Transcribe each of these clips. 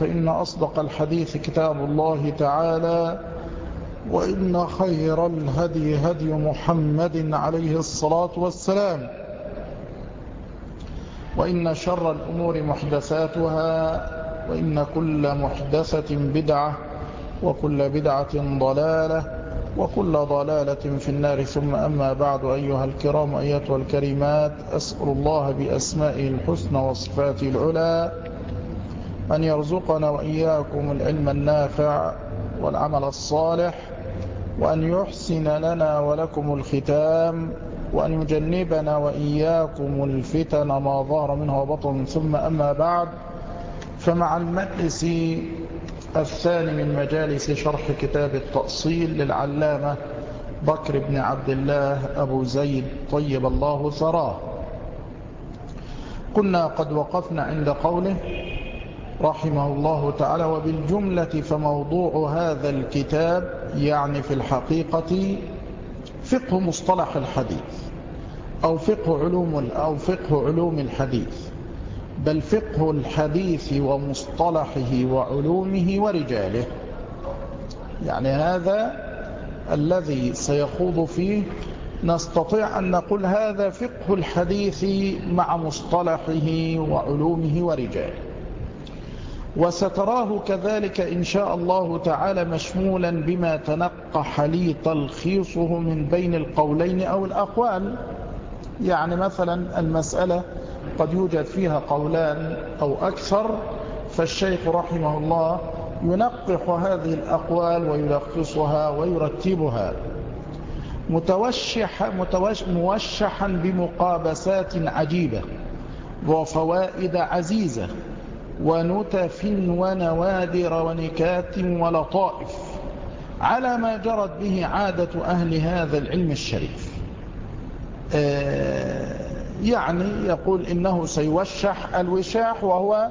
فإن أصدق الحديث كتاب الله تعالى وإن خير الهدي هدي محمد عليه الصلاة والسلام وإن شر الأمور محدثاتها وإن كل محدثة بدعة وكل بدعة ضلالة وكل ضلالة في النار. ثم أما بعد أيها الكرام أيتها الكريمات أسأل الله بأسمائه الحسنى وصفاته العلى أن يرزقنا وإياكم العلم النافع والعمل الصالح وأن يحسن لنا ولكم الختام وأن يجنبنا وإياكم الفتن ما ظهر منها وبطن. ثم أما بعد فمع المجلس الثاني من مجالس شرح كتاب التأصيل للعلامة بكر بن عبد الله أبو زيد طيب الله ثراه. كنا قد وقفنا عند قوله رحمه الله تعالى وبالجملة فموضوع هذا الكتاب يعني في الحقيقة فقه مصطلح الحديث أو فقه علوم أو فقه علوم الحديث بل فقه الحديث ومصطلحه وعلومه ورجاله. يعني هذا الذي سيخوض فيه نستطيع أن نقول هذا فقه الحديث مع مصطلحه وعلومه ورجاله. وستراه كذلك إن شاء الله تعالى مشمولا بما تنقح لي تلخيصه من بين القولين أو الأقوال. يعني مثلا المسألة قد يوجد فيها قولان أو أكثر فالشيخ رحمه الله ينقح هذه الأقوال ويلخصها ويرتبها. متوشح متوش موشحا بمقابسات عجيبة وفوائد عزيزة. ونتف ونوادر ونكات ولطائف على ما جرت به عادة أهل هذا العلم الشريف. يعني يقول إنه سيوشح الوشاح وهو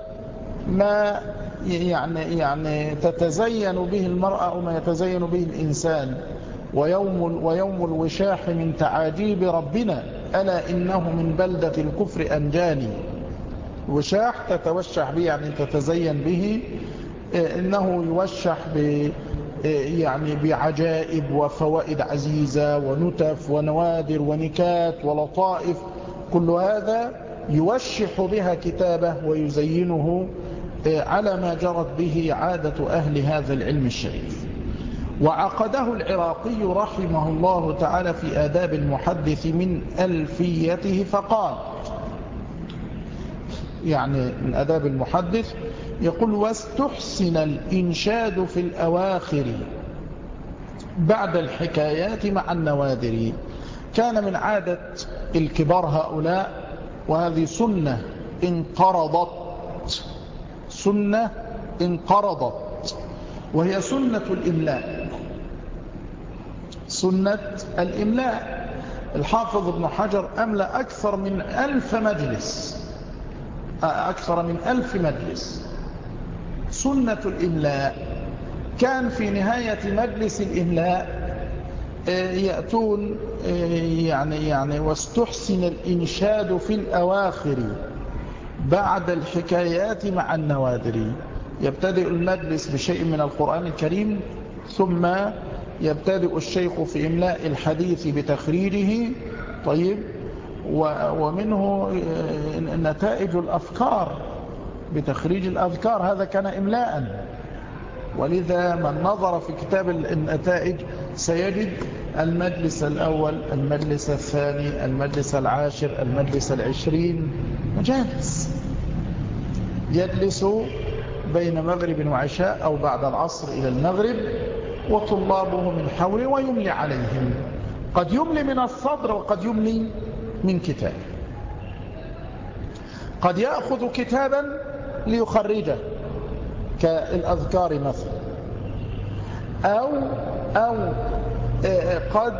ما يعني, يعني تتزين به المرأة أو ما يتزين به الإنسان. ويوم, ويوم الوشاح من تعاجيب ربنا. ألا إنه من بلدة الكفر أنجاني. وشاح تتوشح به يعني تتزين به إنه يوشح ب يعني بعجائب وفوائد عزيزة ونتف ونوادر ونكات ولطائف. كل هذا يوشح بها كتابه ويزينه على ما جرت به عادة أهل هذا العلم الشريف. وعقده العراقي رحمه الله تعالى في آداب المحدث من ألفيته فقال يعني من أداب المحدث يقول واستحسن الإنشاد في الأواخر بعد الحكايات مع النوادر. كان من عادة الكبار هؤلاء وهذه سنة انقرضت سنة انقرضت وهي سنة الإملاء سنة الإملاء. الحافظ ابن حجر أملأ أكثر من ألف مجلس. أكثر من ألف مجلس. سنة الإملاء. كان في نهاية مجلس الإملاء آه، يأتون آه، يعني يعني واستحسن الإنشاد في الأواخر بعد الحكايات مع النوادر. يبتدئ المجلس بشيء من القرآن الكريم ثم يبتدئ الشيخ في إملاء الحديث بتخريجه. طيب ومنه نتائج الأفكار بتخريج الأذكار هذا كان إملاء. ولذا من نظر في كتاب النتائج سيجد المجلس الأول المجلس الثاني المجلس العاشر المجلس العشرين مجالس يجلس بين مغرب وعشاء أو بعد العصر إلى المغرب وطلابه من حوله ويملي عليهم. قد يملي من الصدر وقد يملي من كتاب. قد يأخذ كتابا ليخرجه كالأذكار مثلا. أو, أو آه، قد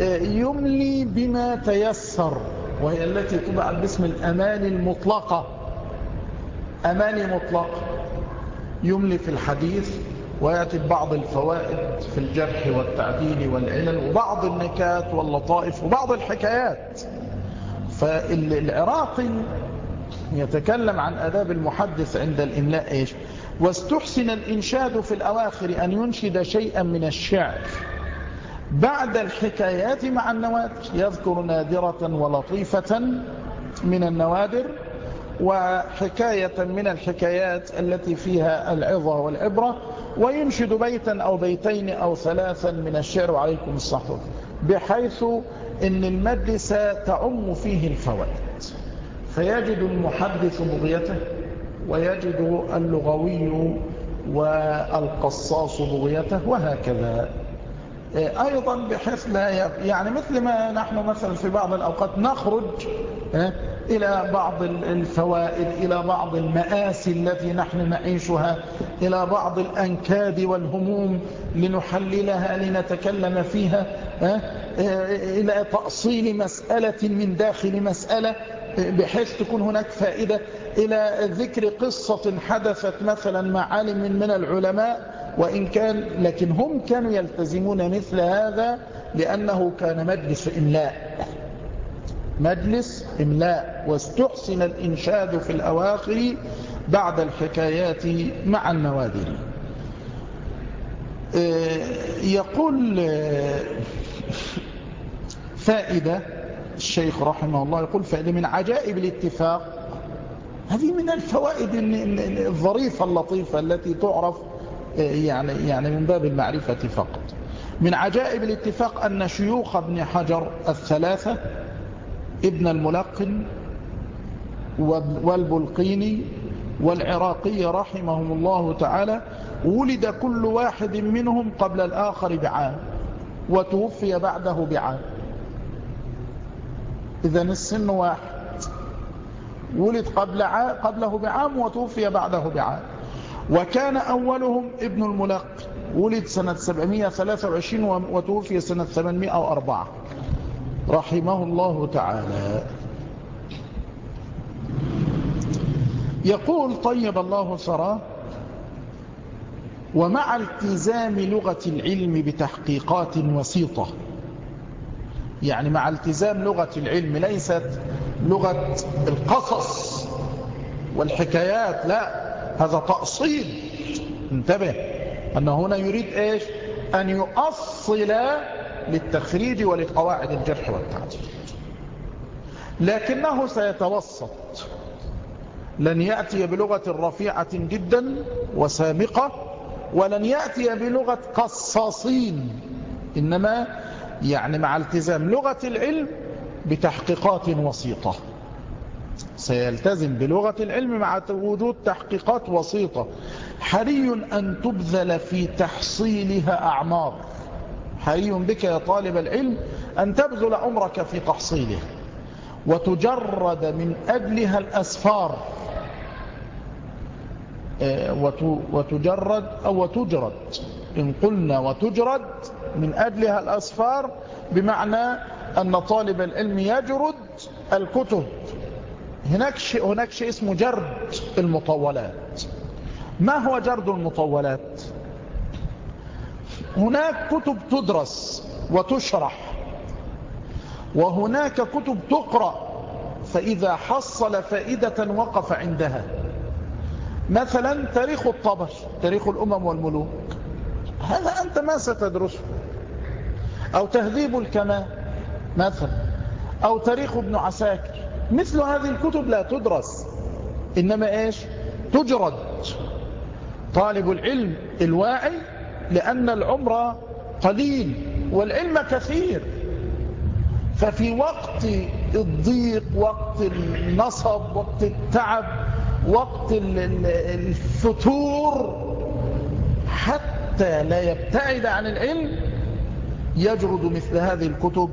آه، يملي بما تيسر وهي التي تبع باسم الأماني المطلقة. أماني مطلقة يملي في الحديث ويأتي ببعض الفوائد في الجرح والتعديل والعلل وبعض النكات واللطائف وبعض الحكايات. فالعراقي يتكلم عن أداب المحدث عند الإملاء إيش؟ واستحسن الإنشاد في الأواخر أن ينشد شيئا من الشعر. بعد الحكايات مع النوادر يذكر نادرة ولطيفة من النوادر وحكاية من الحكايات التي فيها العظة والعبرة وينشد بيتا أو بيتين أو ثلاثا من الشعر. وعليكم الصحر بحيث أن المجلس تعم فيه الفوائد. فيجد المحدث بغيته ويجد اللغوي والقصاص بغيته وهكذا. أيضا بحيث لا يعني مثل ما نحن مثلا في بعض الأوقات نخرج إلى بعض الفوائد إلى بعض المآسي التي نحن نعيشها إلى بعض الأنكاد والهموم لنحللها لنتكلم فيها. إلى تأصيل مسألة من داخل مسألة بحيث تكون هناك فائدة. إلى ذكر قصة حدثت مثلا مع عالم من العلماء وإن كان لكن هم كانوا يلتزمون مثل هذا لأنه كان مجلس إملاء. مجلس إملاء. واستحسن الإنشاد في الأواخر بعد الحكايات مع النوادر. آه، يقول فائدة الشيخ رحمه الله يقول فائدة من عجائب الاتفاق. هذه من الفوائد الظريفة اللطيفة التي تعرف يعني, يعني من باب المعرفة فقط. من عجائب الاتفاق أن شيوخ ابن حجر الثلاثة ابن الملقن والبلقيني والعراقي رحمهم الله تعالى ولد كل واحد منهم قبل الآخر بعام. وتوفي بعده بعام. إذا السن واحد. ولد قبل قبله بعام وتوفي بعده بعام. وكان أولهم ابن الملق ولد سنة 723 وتوفي سنة 804 رحمه الله تعالى. يقول طيب الله ثراه ومع التزام لغة العلم بتحقيقات وسيطة. يعني مع التزام لغة العلم ليست لغة القصص والحكايات لا هذا تأصيل. انتبه أن هنا يريد إيش؟ أن يؤصل للتخريج ولقواعد الجرح والتعديل. لكنه سيتوسط. لن يأتي بلغة رفيعة جدا وسامقة ولن يأتي بلغة قصاصين. إنما يعني مع التزام لغة العلم بتحقيقات وسيطة. سيلتزم بلغة العلم مع وجود تحقيقات وسيطة. حري أن تبذل في تحصيلها أعمار. حري بك يا طالب العلم أن تبذل عمرك في تحصيلها. وتجرد من أجلها الأسفار. وتجرد أو وتجرد. إن قلنا وتجرد من أجلها الأسفار بمعنى أن طالب العلم يجرد الكتب. هناك شيء, هناك شيء اسمه جرد المطولات. ما هو جرد المطولات؟ هناك كتب تدرس وتشرح وهناك كتب تقرأ فإذا حصل فائدة وقف عندها. مثلا تاريخ الطبر تاريخ الأمم والملوك. هذا أنت ما ستدرسه. أو تهذيب الكمال مثلا. أو تاريخ ابن عساكر. مثل هذه الكتب لا تدرس. إنما إيش؟ تجرد. طالب العلم الواعي لأن العمر قليل والعلم كثير. ففي وقت الضيق وقت النصب وقت التعب وقت الفتور حتى لا يبتعد عن العلم يجرد مثل هذه الكتب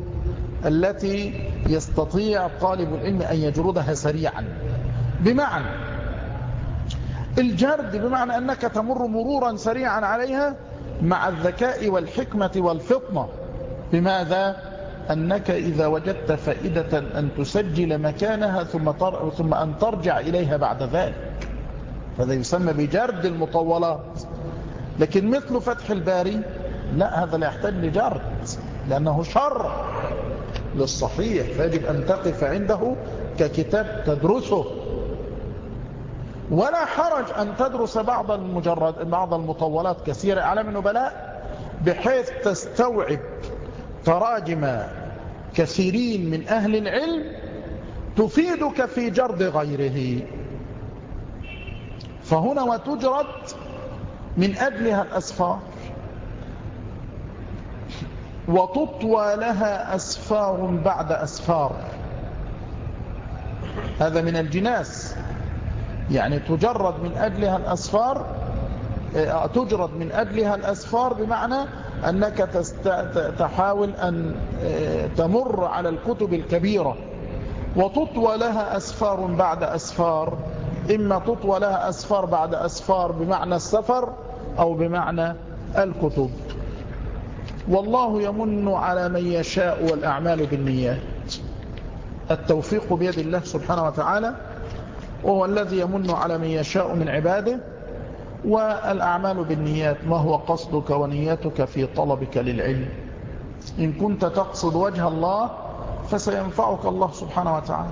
التي يستطيع طالب العلم أن يجردها سريعا بمعنى الجرد بمعنى أنك تمر مرورا سريعا عليها مع الذكاء والحكمة والفطنة بماذا؟ أنك إذا وجدت فائدة أن تسجل مكانها ثم, ثم أن ترجع إليها بعد ذلك. هذا يسمى بجرد المطولات. لكن مثل فتح الباري لا هذا لا يحتاج لجرد لأنه شر للصحيح. فيجب أن تقف عنده ككتاب تدرسه. ولا حرج أن تدرس بعض المجرد بعض المطولات كثيرة. أعلام النبلاء؟ بحيث تستوعب تراجم كثيرين من أهل العلم تفيدك في جرد غيره. فهنا وتجرد من أجلها الأسفار. وتطوى لها أسفار بعد أسفار. هذا من الجناس. يعني تجرد من أجلها الأسفار آه، تجرد من أجلها الأسفار بمعنى أنك تحاول أن آه، تمر على الكتب الكبيرة وتطوى لها أسفار بعد أسفار إما تطوى لها أسفار بعد أسفار بمعنى السفر أو بمعنى الكتب. والله يمن على من يشاء والأعمال بالنيات. التوفيق بيد الله سبحانه وتعالى وهو الذي يمن على من يشاء من عباده والأعمال بالنيات ما هو قصدك ونيتك في طلبك للعلم؟ إن كنت تقصد وجه الله فسينفعك الله سبحانه وتعالى.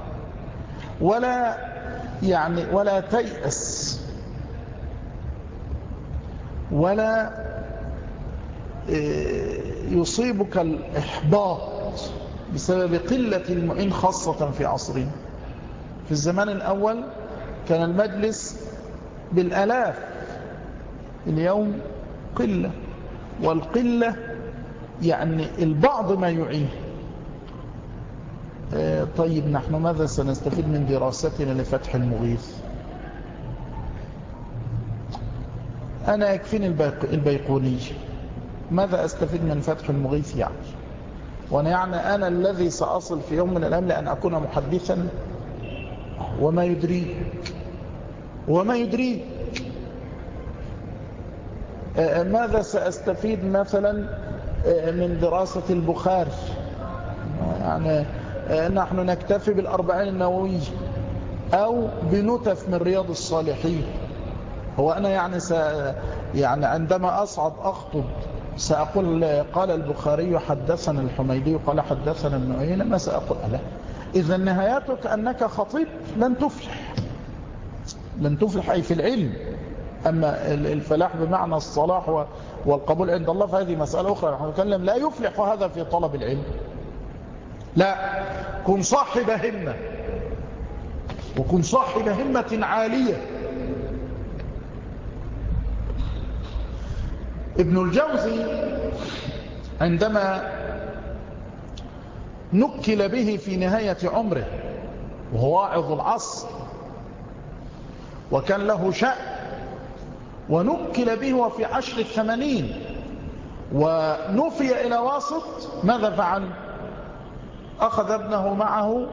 ولا يعني ولا تيأس. ولا آه، يصيبك الإحباط بسبب قلة المعين خاصة في عصرنا. في الزمان الأول كان المجلس بالألاف. اليوم قلة. والقلة يعني البعض ما يعين. آه، طيب نحن ماذا سنستفيد من دراستنا لفتح المغيث؟ أنا يكفيني البيقوني. ماذا أستفيد من فتح المغيث يعني؟ وأنا يعني أنا الذي سأصل في يوم من الأيام لأن أكون محدثا. وما يدريك وما يدريك ماذا سأستفيد مثلا آه، من دراسة البخاري؟ يعني آه، نحن نكتفي بالأربعين النووية أو بنتف من رياض الصالحين. هو أنا يعني, س... يعني عندما أصعد أخطب سأقول قال البخاري حدثنا الحميدي قال حدثنا ابن ما سأقول؟ لا. إذا نهايتك أنك خطيب لن تفلح. لن تفلح أي في العلم. أما الفلاح بمعنى الصلاح والقبول عند الله فهذه مسألة أخرى. نحن نتكلم لا يفلح هذا في طلب العلم. لا كن صاحب همة. وكن صاحب همة عالية. ابن الجوزي عندما نكل به في نهاية عمره وهو واعظ العصر وكان له شأن ونكل به وفي عشر الثمانين. ونفي إلى واسط ماذا فعل؟ أخذ ابنه معه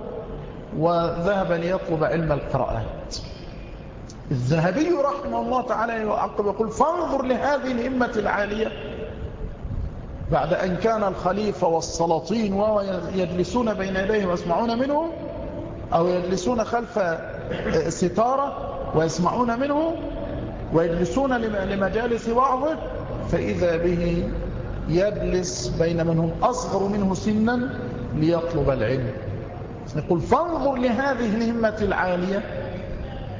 وذهب ليطلب علم القراءات. الذهبي رحمه الله تعالى يعقب يقول فانظر لهذه الهمة العالية. بعد أن كان الخليفة والسلاطين وهو يجلسون بين يديه ويسمعون منه أو يجلسون خلف ستارة ويسمعون منه ويجلسون لمجالس وعظه فإذا به يجلس بين من هم أصغر منه سنا ليطلب العلم. يقول فانظر لهذه الهمة العالية.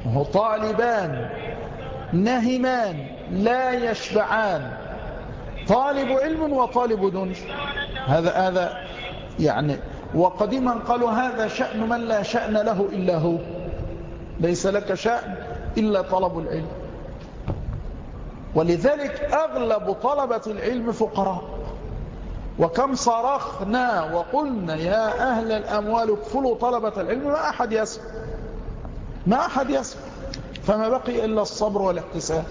وهو طالبان نهمان لا يشبعان. طالب علم وطالب دنج هذا هذا يعني وقديما قالوا هذا شأن من لا شأن له إلا هو. ليس لك شأن إلا طلب العلم. ولذلك أغلب طلبة العلم فقراء. وكم صرخنا وقلنا يا أهل الأموال اكفلوا طلبة العلم ما أحد يسمع. ما أحد يسمع. فما بقي إلا الصبر والاحتساب.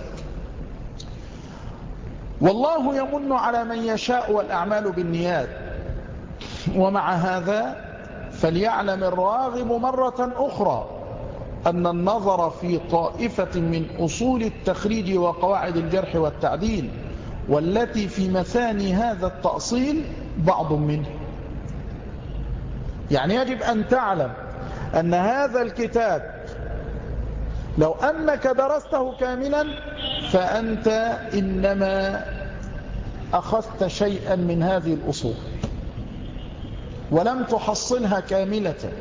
والله يمن على من يشاء والأعمال بالنيات. ومع هذا فليعلم الراغب مرة أخرى أن النظر في طائفة من أصول التخريج وقواعد الجرح والتعديل والتي في مثاني هذا التأصيل بعض منه. يعني يجب أن تعلم أن هذا الكتاب لو أنك درسته كاملا فأنت إنما أخذت شيئا من هذه الأصول ولم تحصلها كاملة.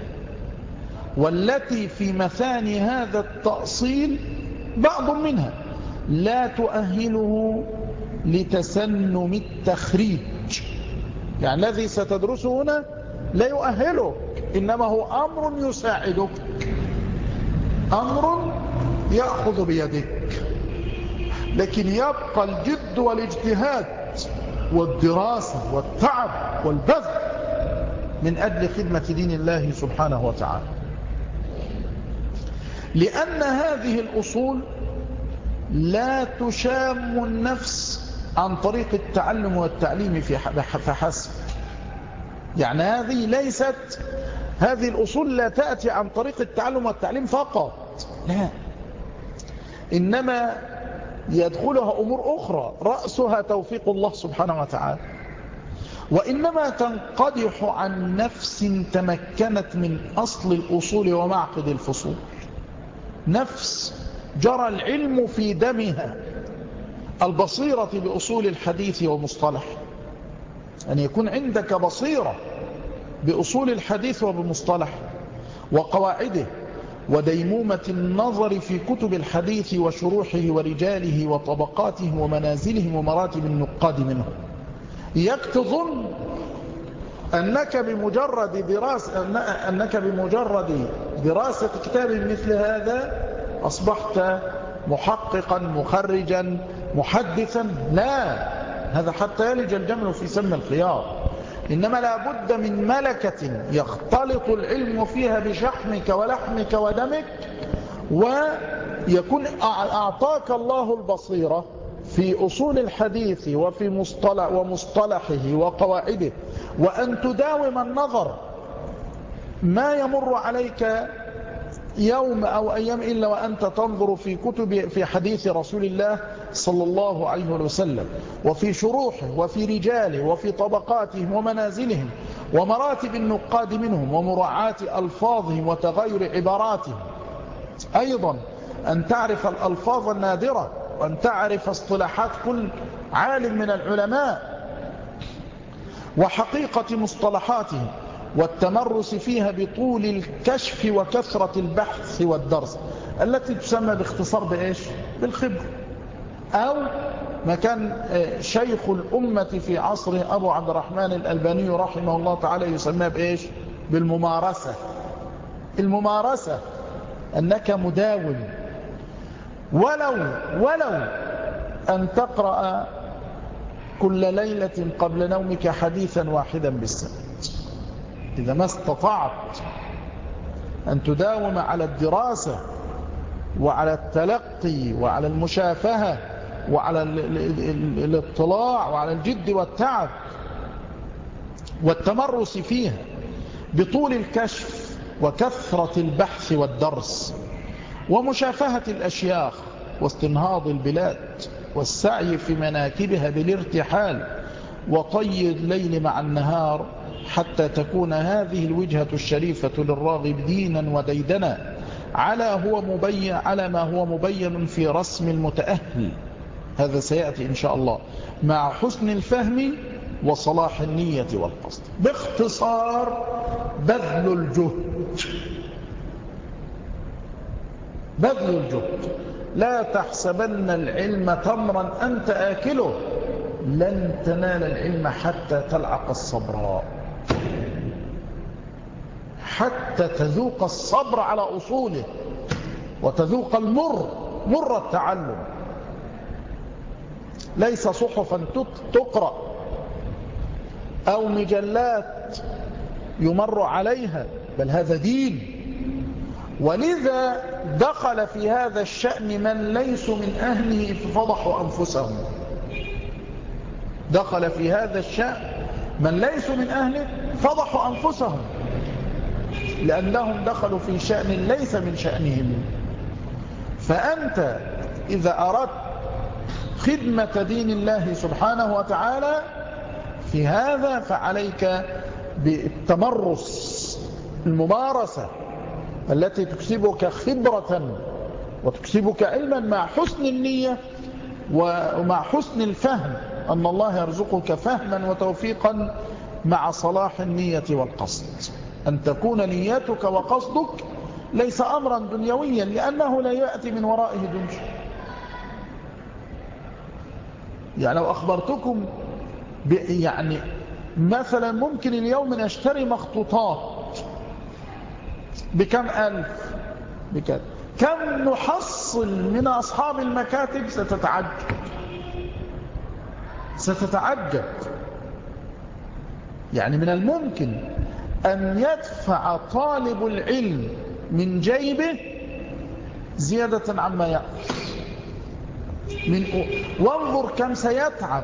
والتي في مثاني هذا التأصيل بعض منها لا تؤهله لتسنم التخريج. يعني الذي ستدرسه هنا لا يؤهلك إنما هو أمر يساعدك أمر يأخذ بيدك. لكن يبقى الجد والاجتهاد والدراسة والتعب والبذل من أجل خدمة دين الله سبحانه وتعالى. لأن هذه الأصول لا تشام النفس عن طريق التعلم والتعليم فحسب يعني هذه ليست هذه الأصول لا تأتي عن طريق التعلم والتعليم فقط. لا. إنما يدخلها أمور أخرى. رأسها توفيق الله سبحانه وتعالى. وإنما تنقدح عن نفس تمكنت من أصل الأصول ومعقد الفصول. نفس جرى العلم في دمها البصيرة بأصول الحديث ومصطلح أن يكون عندك بصيرة بأصول الحديث وبمصطلح وقواعده وديمومة النظر في كتب الحديث وشروحه ورجاله وطبقاته ومنازلهم ومراتب النقاد منه يكتظن أنك بمجرد دراسة أنك بمجرد دراسة كتاب مثل هذا أصبحت محققا مخرجا محدثا. لا هذا حتى يلج الجمل في سم الخيار إنما لا بد من ملكة يختلط العلم فيها بشحمك ولحمك ودمك ويكون أعطاك الله البصيرة. في أصول الحديث وفي مصطلح ومصطلحه وقواعده وأن تداوم النظر. ما يمر عليك يوم أو أيام إلا وأنت تنظر في كتب في حديث رسول الله صلى الله عليه وسلم وفي شروحه وفي رجاله وفي طبقاتهم ومنازلهم ومراتب النقاد منهم ومراعاة ألفاظهم وتغير عباراتهم. أيضا أن تعرف الألفاظ النادرة. وأن تعرف اصطلاحات كل عالم من العلماء وحقيقة مصطلحاتهم والتمرس فيها بطول الكشف وكثرة البحث والدرس التي تسمى باختصار بإيش؟ بالخبر. أو ما كان آه، شيخ الأمة في عصره أبو عبد الرحمن الألباني رحمه الله تعالى يسمى بإيش؟ بالممارسة. الممارسة أنك مداوم ولو ولو أن تقرأ كل ليلة قبل نومك حديثا واحدا بالسنة. إذا ما استطعت أن تداوم على الدراسة وعلى التلقي وعلى المشافهة وعلى الاطلاع وعلى الجد والتعب والتمرس فيها بطول الكشف وكثرة البحث والدرس ومشافهة الأشياخ واستنهاض البلاد والسعي في مناكبها بالارتحال وطي الليل مع النهار حتى تكون هذه الوجهة الشريفة للراغب دينا وديدنا على, هو مبين على ما هو مبين في رسم المتأهل. هذا سيأتي إن شاء الله مع حسن الفهم وصلاح النية والقصد. باختصار بذل الجهد. بذل الجهد. لا تحسبن العلم تمرا أنت آكله. لن تنال العلم حتى تلعق الصبراء حتى تذوق الصبر على أصوله وتذوق المر مر التعلم. ليس صحفا تقرأ. أو مجلات يمر عليها بل هذا دين. ولذا دخل في هذا الشأن من ليسوا من أهله ففضحوا أنفسهم. دخل في هذا الشأن من ليسوا من أهله فضحوا أنفسهم. لأنهم دخلوا في شأن ليس من شأنهم. فأنت إذا أردت خدمة دين الله سبحانه وتعالى في هذا فعليك بالتمرس الممارسة. التي تكسبك خبرة وتكسبك علما مع حسن النية ومع حسن الفهم أن الله يرزقك فهما وتوفيقا مع صلاح النية والقصد. أن تكون نيتك وقصدك ليس أمرا دنيويا لأنه لا يأتي من ورائه دنيا. يعني لو أخبرتكم يعني مثلا ممكن اليوم نشتري مخطوطات بكم ألف؟ بكم. كم نحصل من أصحاب المكاتب؟ ستتعجب. ستتعجب. يعني من الممكن أن يدفع طالب العلم من جيبه زيادة عما يأخذ. من وانظر كم سيتعب.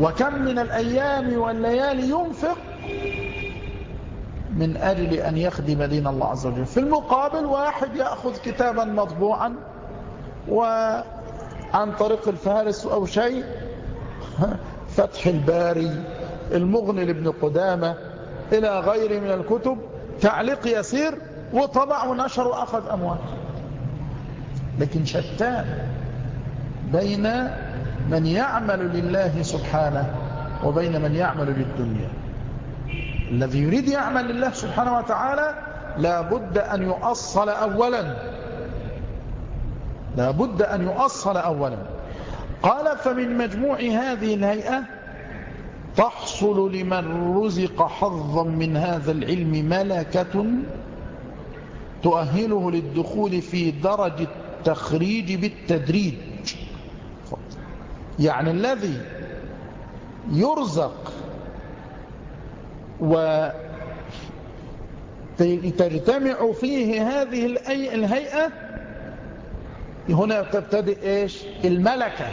وكم من الأيام والليالي ينفق من أجل أن يخدم دين الله عز وجل. في المقابل واحد يأخذ كتابا مطبوعا وعن طريق الفهارس أو شيء. فتح الباري المغني لابن قدامة إلى غير من الكتب تعليق يسير وطبع ونشر وأخذ أموال. لكن شتان بين من يعمل لله سبحانه وبين من يعمل للدنيا. الذي يريد يعمل لله سبحانه وتعالى لا بد أن يؤصل أولا. لا بد أن يؤصل أولا. قال فمن مجموع هذه الهيئة تحصل لمن رزق حظا من هذا العلم ملكة تؤهله للدخول في درجة التخريج بالتدريج. يعني الذي يرزق وتجتمع فيه هذه الهيئة هنا تبتدئ إيش؟ الملكة.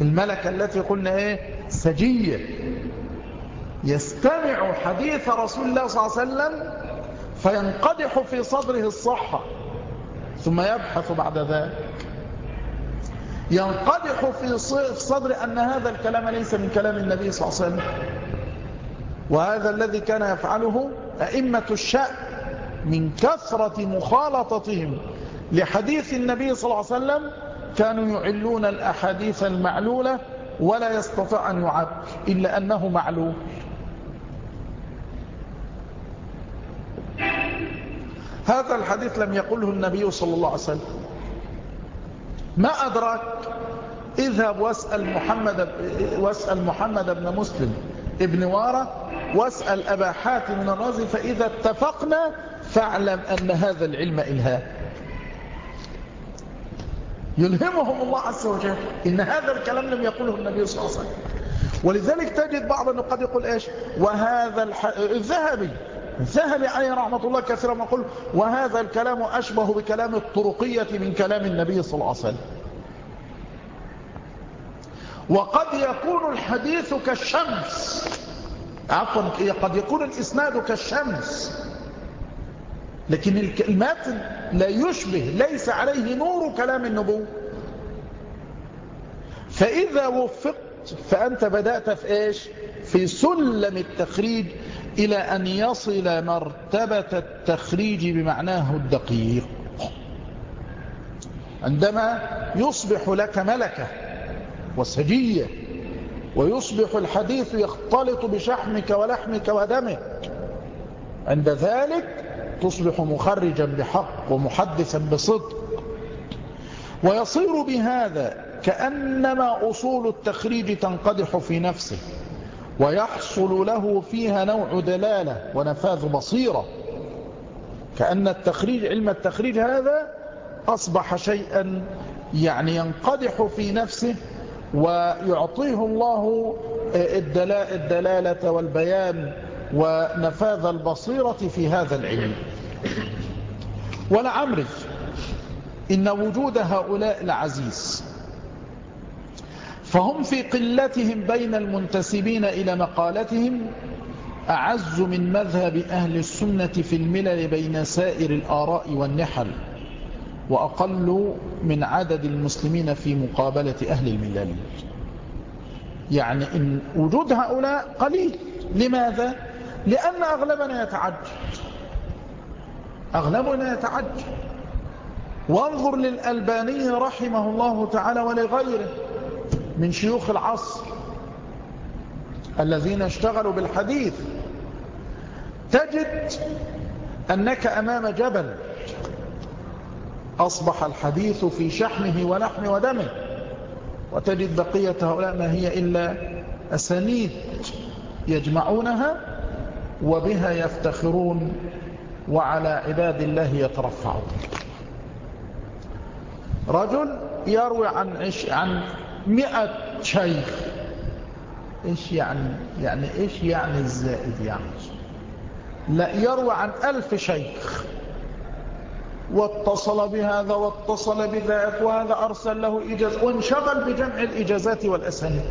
الملكة التي قلنا إيه؟ سجية. يستمع حديث رسول الله صلى الله عليه وسلم فينقدح في صدره الصحة. ثم يبحث بعد ذلك. ينقدح في صدر أن هذا الكلام ليس من كلام النبي صلى الله عليه وسلم. وهذا الذي كان يفعله أئمة الشأن من كثرة مخالطتهم لحديث النبي صلى الله عليه وسلم كانوا يعلون الأحاديث المعلولة ولا يستطيع أن يعد إلا أنه معلول. هذا الحديث لم يقله النبي صلى الله عليه وسلم. ما أدراك؟ اذهب واسأل محمد, واسأل محمد بن مسلم ابن وارة واسأل أبا حاتم الرازي فإذا اتفقنا فاعلم أن هذا العلم إلهام يلهمهم الله عز وجل إن هذا الكلام لم يقوله النبي صلى الله عليه وسلم. ولذلك تجد بعض قد يقول إيش؟ وهذا الذهبي الذهبي عليه رحمة الله كثيرا ما يقول وهذا الكلام أشبه بكلام الطرقية من كلام النبي صلى الله عليه وسلم. وقد يكون الحديث كالشمس. عفوا قد يكون الإسناد كالشمس. لكن الماتن لا يشبه ليس عليه نور كلام النبو فإذا وفقت فأنت بدأت في إيش؟ في سلم التخريج إلى أن يصل مرتبة التخريج بمعناه الدقيق. عندما يصبح لك ملكة وسجية ويصبح الحديث يختلط بشحمك ولحمك ودمك. عند ذلك تصبح مخرجا بحق ومحدثا بصدق. ويصير بهذا كأنما أصول التخريج تنقدح في نفسه ويحصل له فيها نوع دلالة ونفاذ بصيرة. كأن التخريج علم التخريج هذا أصبح شيئا يعني ينقدح في نفسه ويعطيه الله الدلالة والبيان ونفاذ البصيرة في هذا العلم. ولعمري إن وجود هؤلاء العزيز فهم في قلتهم بين المنتسبين إلى مقالتهم أعز من مذهب أهل السنة في الملل بين سائر الآراء والنحل. وأقل من عدد المسلمين في مقابلة أهل الملل يعني إن وجود هؤلاء قليل. لماذا؟ لأن أغلبنا يتعجل. أغلبنا يتعجل. وانظر للألباني رحمه الله تعالى ولغيره من شيوخ العصر الذين اشتغلوا بالحديث. تجد أنك أمام جبل. أصبح الحديث في شحمه ولحمه ودمه. وتجد بقية هؤلاء ما هي إلا أسانيد يجمعونها وبها يفتخرون وعلى عباد الله يترفعون. رجل يروي عن عش عن مئة شيخ. إيش يعني؟ يعني إيش يعني الزائد يعني؟ لا يروي عن ألف شيخ. واتصل بهذا واتصل بذاك وهذا أرسل له إجاز وانشغل بجمع الإجازات والأسانيد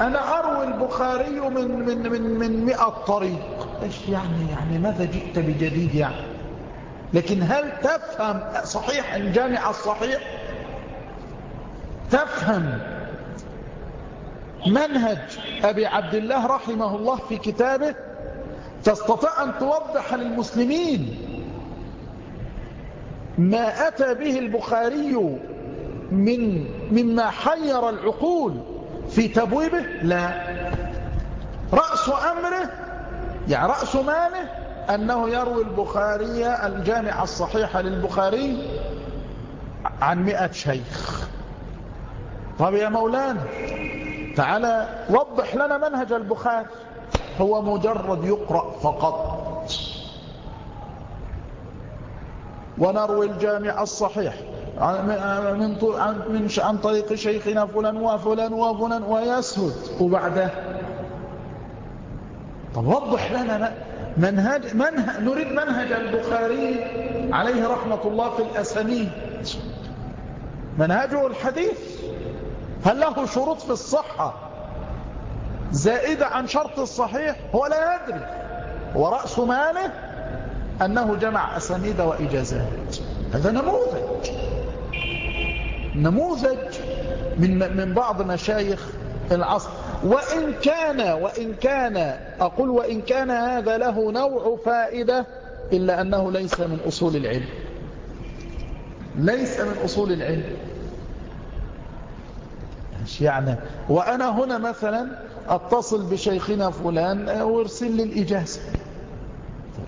أنا أروي البخاري من من من من مئة طريق. إيش يعني؟ يعني ماذا جئت بجديد يعني؟ لكن هل تفهم صحيح الجامع الصحيح؟ تفهم منهج أبي عبد الله رحمه الله في كتابه تستطيع أن توضح للمسلمين ما أتى به البخاري من مما حير العقول في تبويبه؟ لا. رأس أمره يعني رأس ماله أنه يروي البخاري الجامع الصحيح للبخاري عن مئة شيخ. طب يا مولانا تعالى وضح لنا منهج البخاري. هو مجرد يقرأ فقط. ونروي الجامع الصحيح. عن, من عن طريق شيخنا فلان وفلان وفلان ويسهد. وبعده طب وضح لنا منهج منهج نريد منهج البخاري عليه رحمة الله في الأسانيد. منهجه الحديث. هل له شروط في الصحة؟ زائدة عن شرط الصحيح؟ هو لا يدري. ورأس ماله؟ أنه جمع أسانيد وإجازات. هذا نموذج. نموذج من من بعض مشايخ العصر. وإن كان وإن كان أقول وإن كان هذا له نوع فائدة إلا أنه ليس من أصول العلم. ليس من أصول العلم. يعني؟ وأنا هنا مثلا أتصل بشيخنا فلان وارسل لي الإجازة.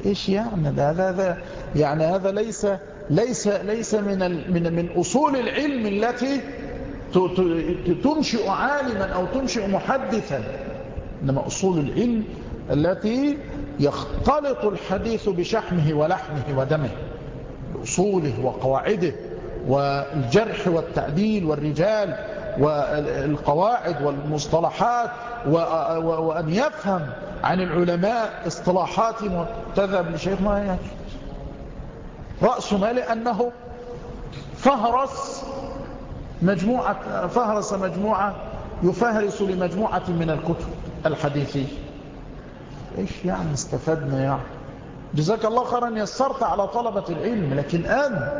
إيش يعني؟ ده هذا يعني هذا ليس ليس ليس من من من أصول العلم التي تنشئ عالما أو تنشئ محدثا. إنما أصول العلم التي يختلط الحديث بشحمه ولحمه ودمه بأصوله وقواعده والجرح والتعديل والرجال والقواعد والمصطلحات وأن يفهم عن العلماء اصطلاحاتهم وتذهب لشيخ ما يعني. رأس ماله أنه فهرس مجموعة فهرس مجموعة يفهرس لمجموعة من الكتب الحديثية. إيش يعني استفدنا يعني؟ جزاك الله خيرا يسرت على طلبة العلم لكن أنت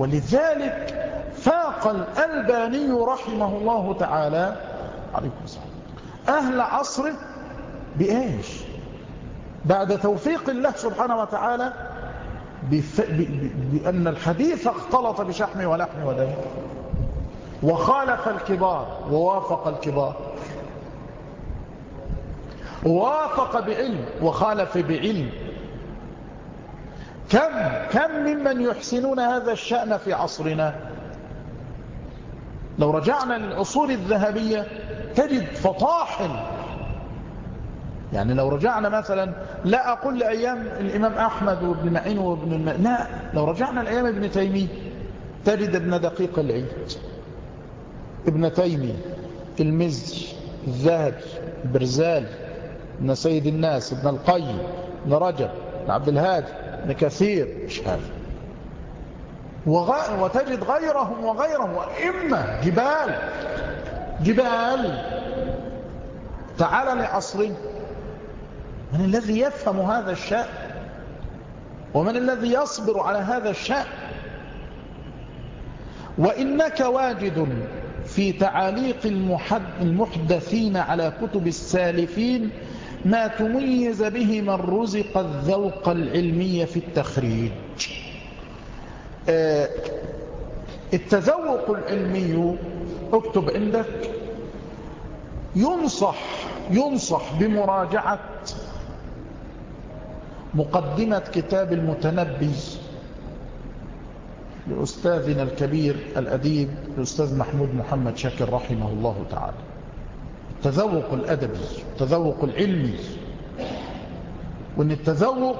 ولذلك فاق الألباني رحمه الله تعالى عليكم السلام. أهل عصره بإيش؟ بعد توفيق الله سبحانه وتعالى بأن الحديث اختلط بشحم ولحم ودم. وخالف الكبار ووافق الكبار. وافق بعلم وخالف بعلم. كم كم ممن يحسنون هذا الشأن في عصرنا؟ لو رجعنا للعصور الذهبية تجد فطاحل يعني لو رجعنا مثلا لا أقول لأيام الإمام أحمد وابن معين وابن الم... لا لو رجعنا لأيام ابن تيمية تجد ابن دقيق العيد ابن تيمية المزي الذهبي البرزالي ابن سيد الناس ابن القيم ابن رجب ابن عبد الهادي. ابن كثير مش هذا. وتجد غيرهم وغيرهم وإما جبال جبال تعال لعصرنا من الذي يفهم هذا الشأن؟ ومن الذي يصبر على هذا الشأن؟ وإنك واجد في تعاليق المحدثين على كتب السالفين ما تميز به من رزق الذوق العلمي في التخريج. آه، التذوق العلمي اكتب عندك ينصح ينصح بمراجعة مقدمة كتاب المتنبي لأستاذنا الكبير الأديب الأستاذ محمود محمد شاكر رحمه الله تعالى. التذوق الأدبي التذوق العلمي وأن التذوق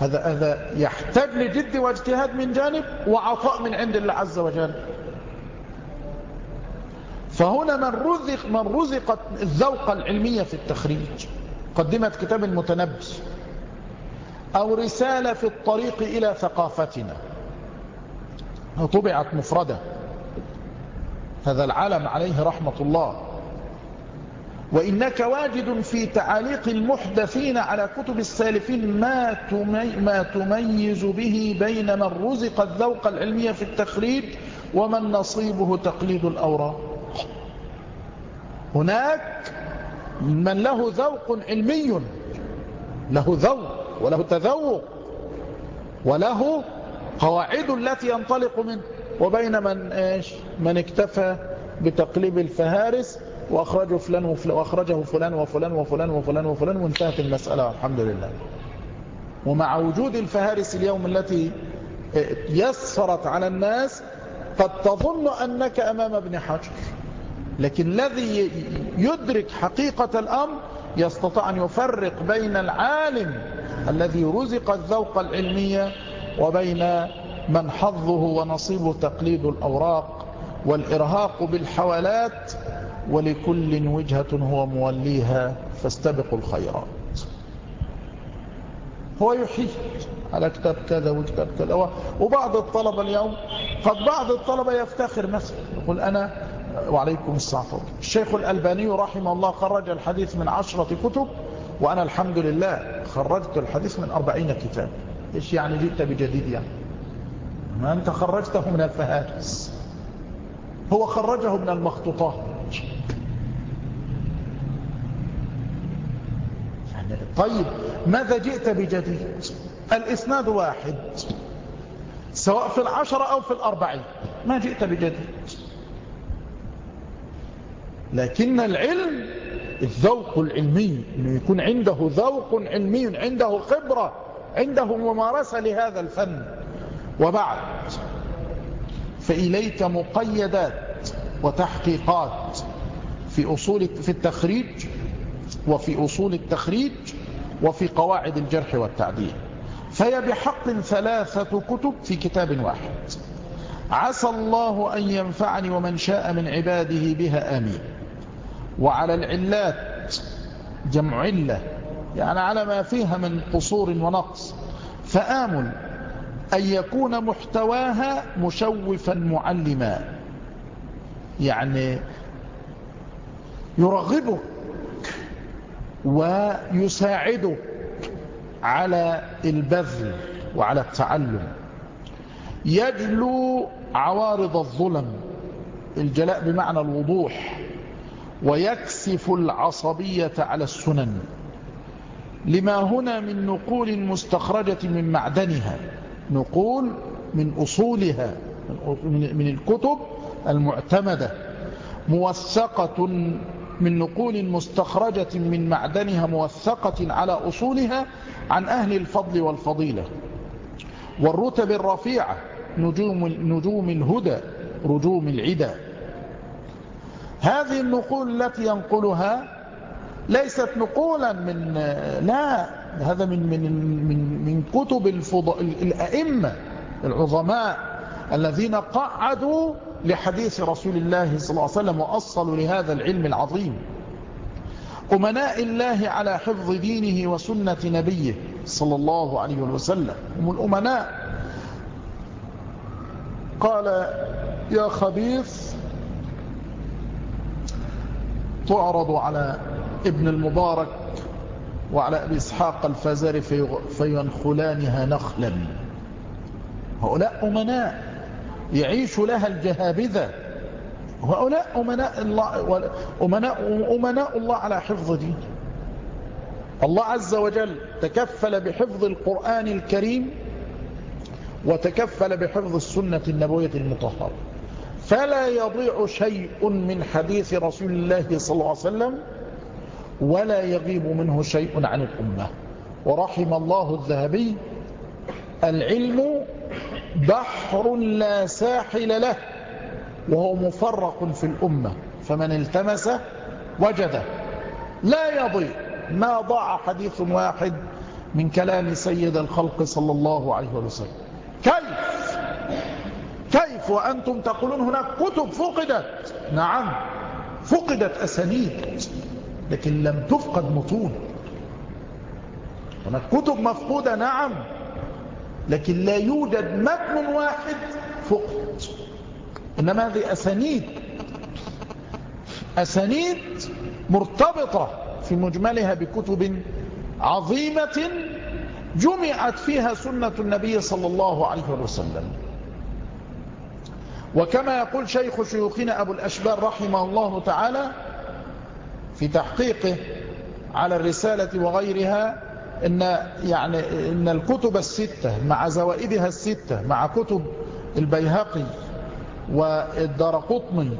هذا هذا يحتاج لجد واجتهاد من جانب وعطاء من عند الله عز وجل. فهنا من رزق من رزقت الذوق العلمية في التخريج قدمة كتاب المتنبي أو رسالة في الطريق إلى ثقافتنا. طبعت مفردة. هذا العالم عليه رحمة الله. وإنك واجد في تعاليق المحدثين على كتب السالفين ما, ما تميز به بين من رزق الذوق العلمي في التخريج ومن نصيبه تقليد الأوراق. هناك من له ذوق علمي له ذوق وله تذوق وله قواعد التي ينطلق منه. وبين من إيش؟ من اكتفى بتقليب الفهارس وأخرجه فلان وفلان وأخرجه فلان وفلان وفلان وفلان وفلان وانتهت المسألة الحمد لله. ومع وجود الفهارس اليوم التي يسرت على الناس قد تظن أنك أمام ابن حجر. لكن الذي يدرك حقيقة الأمر يستطيع أن يفرق بين العالم الذي رزق الذوق العلمي وبين من حظه ونصيبه تقليد الأوراق والإرهاق بالحوالات ولكل وجهة هو موليها فاستبقوا الخيرات. هو يحيي. على كتاب كذا وكتاب كذا. وبعض الطلبة اليوم قد بعض الطلبة يفتخر مثلا يقول أنا وعليكم السلام. الشيخ الألباني رحمه الله خرج الحديث من عشرة كتب وأنا الحمد لله خرجت الحديث من أربعين كتاب. إيش يعني جئت بجديد يعني؟ ما أنت خرجته من الفهارس. هو خرجه من المخطوطات. طيب ماذا جئت بجديد؟ الإسناد واحد سواء في العشرة أو في الأربعين. ما جئت بجديد. لكن العلم الذوق العلمي إنه يكون عنده ذوق علمي عنده خبرة عنده ممارسة لهذا الفن. وبعد فإليك مقيدات. وتحقيقات في أصول في التخريج وفي أصول التخريج وفي قواعد الجرح والتعديل. فهي بحق ثلاثة كتب في كتاب واحد. عسى الله أن ينفعني ومن شاء من عباده بها آمين. وعلى العلات جمع علة يعني على ما فيها من قصور ونقص. فآمل أن يكون محتواها مشوفا معلما. يعني يرغبك ويساعدك على البذل وعلى التعلم. يجلو عوارض الظلم الجلاء بمعنى الوضوح ويكسف العصبية على السنن. لما هنا من نقول مستخرجة من معدنها نقول من أصولها من الكتب المعتمدة موثقة من نقول مستخرجة من معدنها موثقة على أصولها عن أهل الفضل والفضيلة. والرتب الرفيعة نجوم, نجوم الهدى رجوم العدى هذه النقول التي ينقلها ليست نقولا من لا هذا من من من من كتب الأئمة العظماء الذين قعدوا لحديث رسول الله صلى الله عليه وسلم وأصلوا لهذا العلم العظيم. أمناء الله على حفظ دينه وسنة نبيه صلى الله عليه وسلم. هم الأمناء. قال يا خبيث تعرض على ابن المبارك وعلى أبي إسحاق الفزاري فينخلانها نخلا. هؤلاء أمناء. يعيش لها الجهابذة. وهؤلاء أمناء الله, أمناء, أمناء الله على حفظ دين. الله عز وجل تكفل بحفظ القرآن الكريم وتكفل بحفظ السنة النبوية المطهرة. فلا يضيع شيء من حديث رسول الله صلى الله عليه وسلم ولا يغيب منه شيء عن الأمة. ورحم الله الذهبي العلم بحر لا ساحل له وهو مفرق في الأمة. فمن التمسه وجده لا يضيع. ما ضاع حديث واحد من كلام سيد الخلق صلى الله عليه وسلم. كيف؟ كيف وأنتم تقولون هناك كتب فقدت؟ نعم فقدت أسانيد لكن لم تفقد متون. هناك كتب مفقودة نعم. لكن لا يوجد متن واحد فقد إنما هذه أسانيد. أسانيد مرتبطة في مجملها بكتب عظيمة جمعت فيها سنة النبي صلى الله عليه وسلم. وكما يقول شيخ شيوخنا أبو الأشبال رحمه الله تعالى في تحقيقه على الرسالة وغيرها إن, يعني إن الكتب الستة مع زوائدها الستة مع كتب البيهقي والدارقطني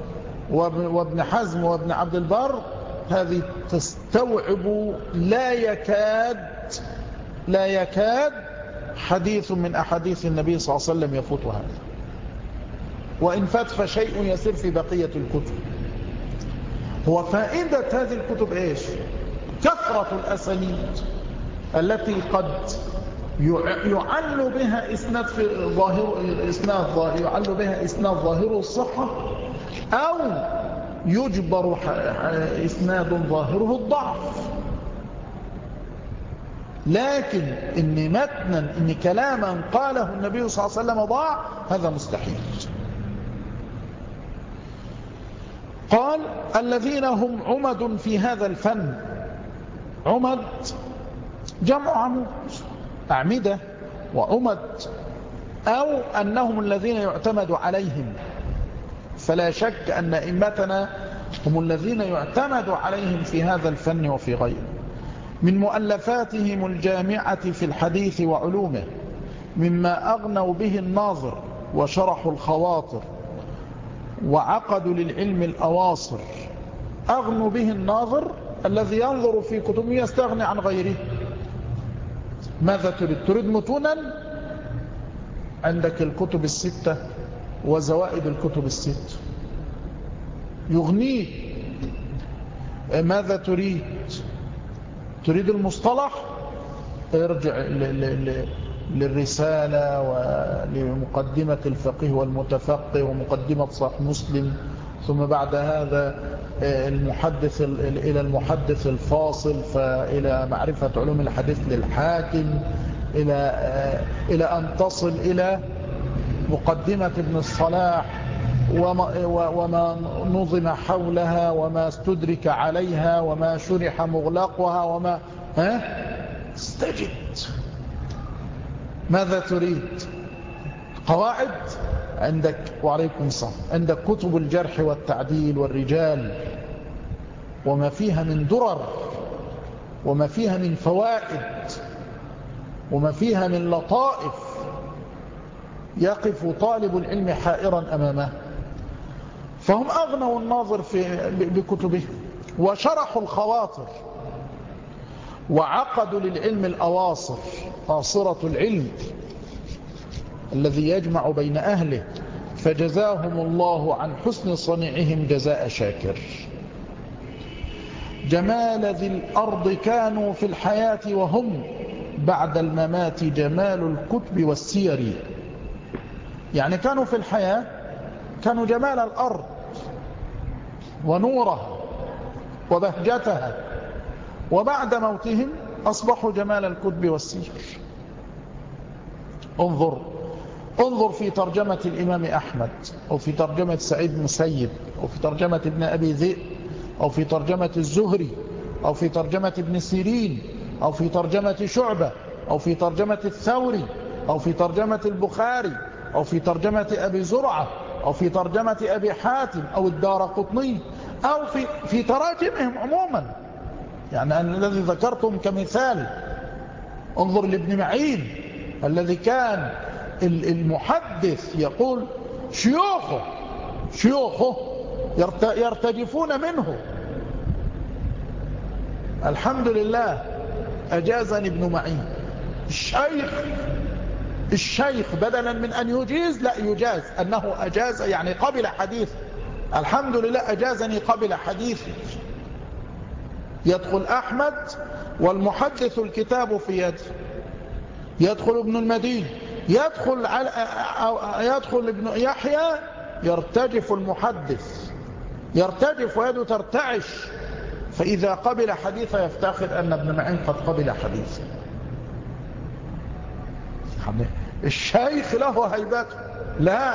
وابن حزم وابن عبد البر هذه تستوعب لا يكاد لا يكاد حديث من أحاديث النبي صلى الله عليه وسلم يفوت هذا. وإن فات فشيء يسير في بقية الكتب. هو فائدة هذه الكتب إيش؟ كثرة الأسانيد. التي قد يعل بها إسناد في ظاهر إسناد يعل بها إسناد ظاهر الصحة أو يجبر إسناد ظاهره الضعف. لكن إن متنا إن كلاما قاله النبي صلى الله عليه وسلم ضاع هذا مستحيل. قال الذين هم عمد في هذا الفن. عمد جمع عمود أعمدة وعمد أو أنهم الذين يعتمد عليهم. فلا شك أن إمتنا هم الذين يعتمد عليهم في هذا الفن وفي غيره. من مؤلفاتهم الجامعة في الحديث وعلومه مما أغنوا به الناظر وشرحوا الخواطر وعقدوا للعلم الأواصر. أغنوا به الناظر الذي ينظر في كتبه يستغني عن غيره. ماذا تريد؟ تريد متونا عندك الكتب الستة وزوائد الكتب الست. يغنيك. ماذا تريد؟ تريد المصطلح؟ ارجع للرسالة ولمقدمة الفقه والمتفقه ومقدمة صح مسلم. ثم بعد هذا المحدث إلى المحدث الفاصل فإلى معرفة علوم الحديث للحاكم إلى, آه، إلى أن تصل إلى مقدمة ابن الصلاح وما, وما نظم حولها وما استدرك عليها وما شرح مغلقها وما ها؟ استجد. ماذا تريد؟ قواعد؟ عندك وعليكم السلام عندك كتب الجرح والتعديل والرجال وما فيها من درر وما فيها من فوائد وما فيها من لطائف يقف طالب العلم حائرا أمامه. فهم أغنوا الناظر في بكتبه وشرحوا الخواطر وعقدوا للعلم الأواصر قاصرة العلم. الذي يجمع بين أهله فجزاهم الله عن حسن صنيعهم جزاء شاكر. جمال ذي الأرض كانوا في الحياة وهم بعد الممات جمال الكتب والسير. يعني كانوا في الحياة كانوا جمال الأرض ونورها وبهجتها وبعد موتهم أصبحوا جمال الكتب والسير. انظر انظر في ترجمة الإمام أحمد أو في ترجمة سعيد مسيب أو في ترجمة ابن أبي ذئب أو في ترجمة الزهري أو في ترجمة ابن سيرين أو في ترجمة شعبة أو في ترجمة الثوري أو في ترجمة البخاري أو في ترجمة أبي زرعة أو في ترجمة أبي حاتم أو الدار قطني أو في, في تراجمهم عموما يعني الذي ذكرتم كمثال انظر لابن معين الذي كان المحدث يقول شيوخه شيوخه يرتجفون منه. الحمد لله أجازني ابن معين. الشيخ الشيخ بدلا من أن يجيز لا يجاز. أنه أجاز يعني قبل حديث. الحمد لله أجازني قبل حديثي يدخل أحمد والمحدث الكتاب في يده. يدخل ابن المدين. يدخل, على يدخل ابن يحيى يرتجف المحدث. يرتجف ويده ترتعش. فإذا قبل حديثه يفتخر أن ابن معين قد قبل حديثه. الشيخ له هيبته. لا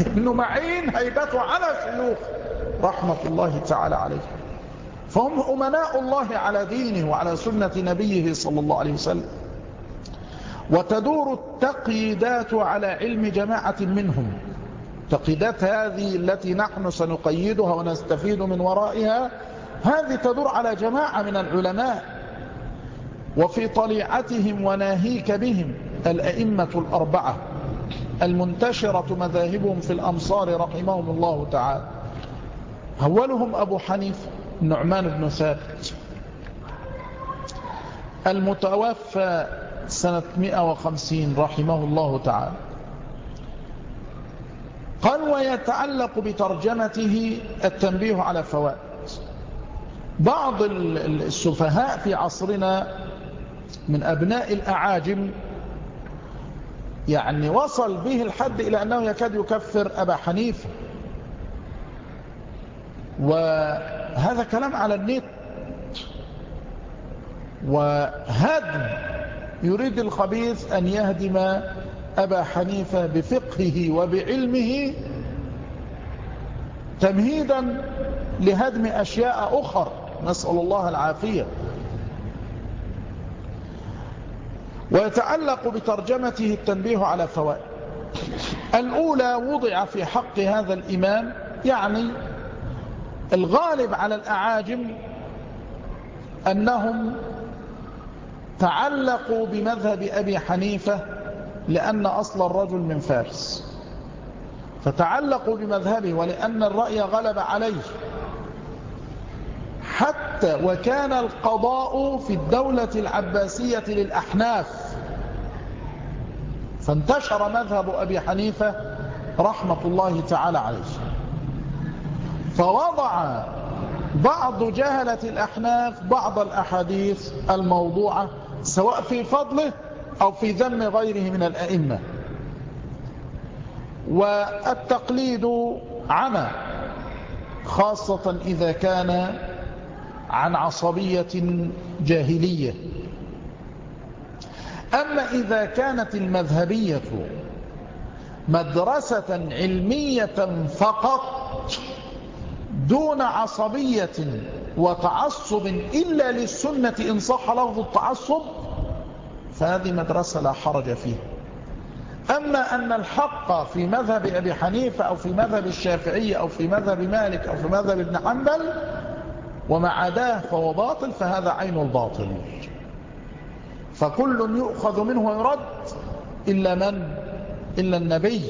ابن معين هيبته على شيوخ رحمة الله تعالى عليه. فهم أمناء الله على دينه وعلى سنة نبيه صلى الله عليه وسلم. وتدور التقييدات على علم جماعة منهم. تقييدات هذه التي نحن سنقيدها ونستفيد من ورائها هذه تدور على جماعة من العلماء. وفي طليعتهم وناهيك بهم الأئمة الأربعة المنتشرة مذاهبهم في الأمصار رحمهم الله تعالى. أولهم أبو حنيفة النعمان بن ثابت المتوفى سنة 150 رحمه الله تعالى. قال ويتعلق بترجمته التنبيه على فوائد. بعض السفهاء في عصرنا من أبناء الأعاجم يعني وصل به الحد إلى أنه يكاد يكفر أبا حنيفة. وهذا كلام على النت. وهدم يريد الخبيث أن يهدم أبا حنيفة بفقهه وبعلمه تمهيدا لهدم أشياء أخر. نسأل الله العافية. ويتعلق بترجمته التنبيه على فوائد. الأولى وضع في حق هذا الإمام يعني الغالب على الأعاجم أنهم تعلقوا بمذهب أبي حنيفة لأن أصل الرجل من فارس. فتعلقوا بمذهبه ولأن الرأي غلب عليه. حتى وكان القضاء في الدولة العباسية للأحناف. فانتشر مذهب أبي حنيفة رحمة الله تعالى عليه. فوضع بعض جهلة الأحناف بعض الأحاديث الموضوعة سواء في فضله أو في ذم غيره من الأئمة. والتقليد عمى خاصة إذا كان عن عصبية جاهلية. أما إذا كانت المذهبية مدرسة علمية فقط دون عصبية وتعصب إلا للسنة إن صح لفظ التعصب فهذه مدرسة لا حرج فيها. أما أن الحق في مذهب أبي حنيفة أو في مذهب الشافعية أو في مذهب مالك أو في مذهب ابن حنبل وما عداه فهو باطل فهذا عين الباطل. فكل يؤخذ منه ويرد إلا من؟ إلا النبي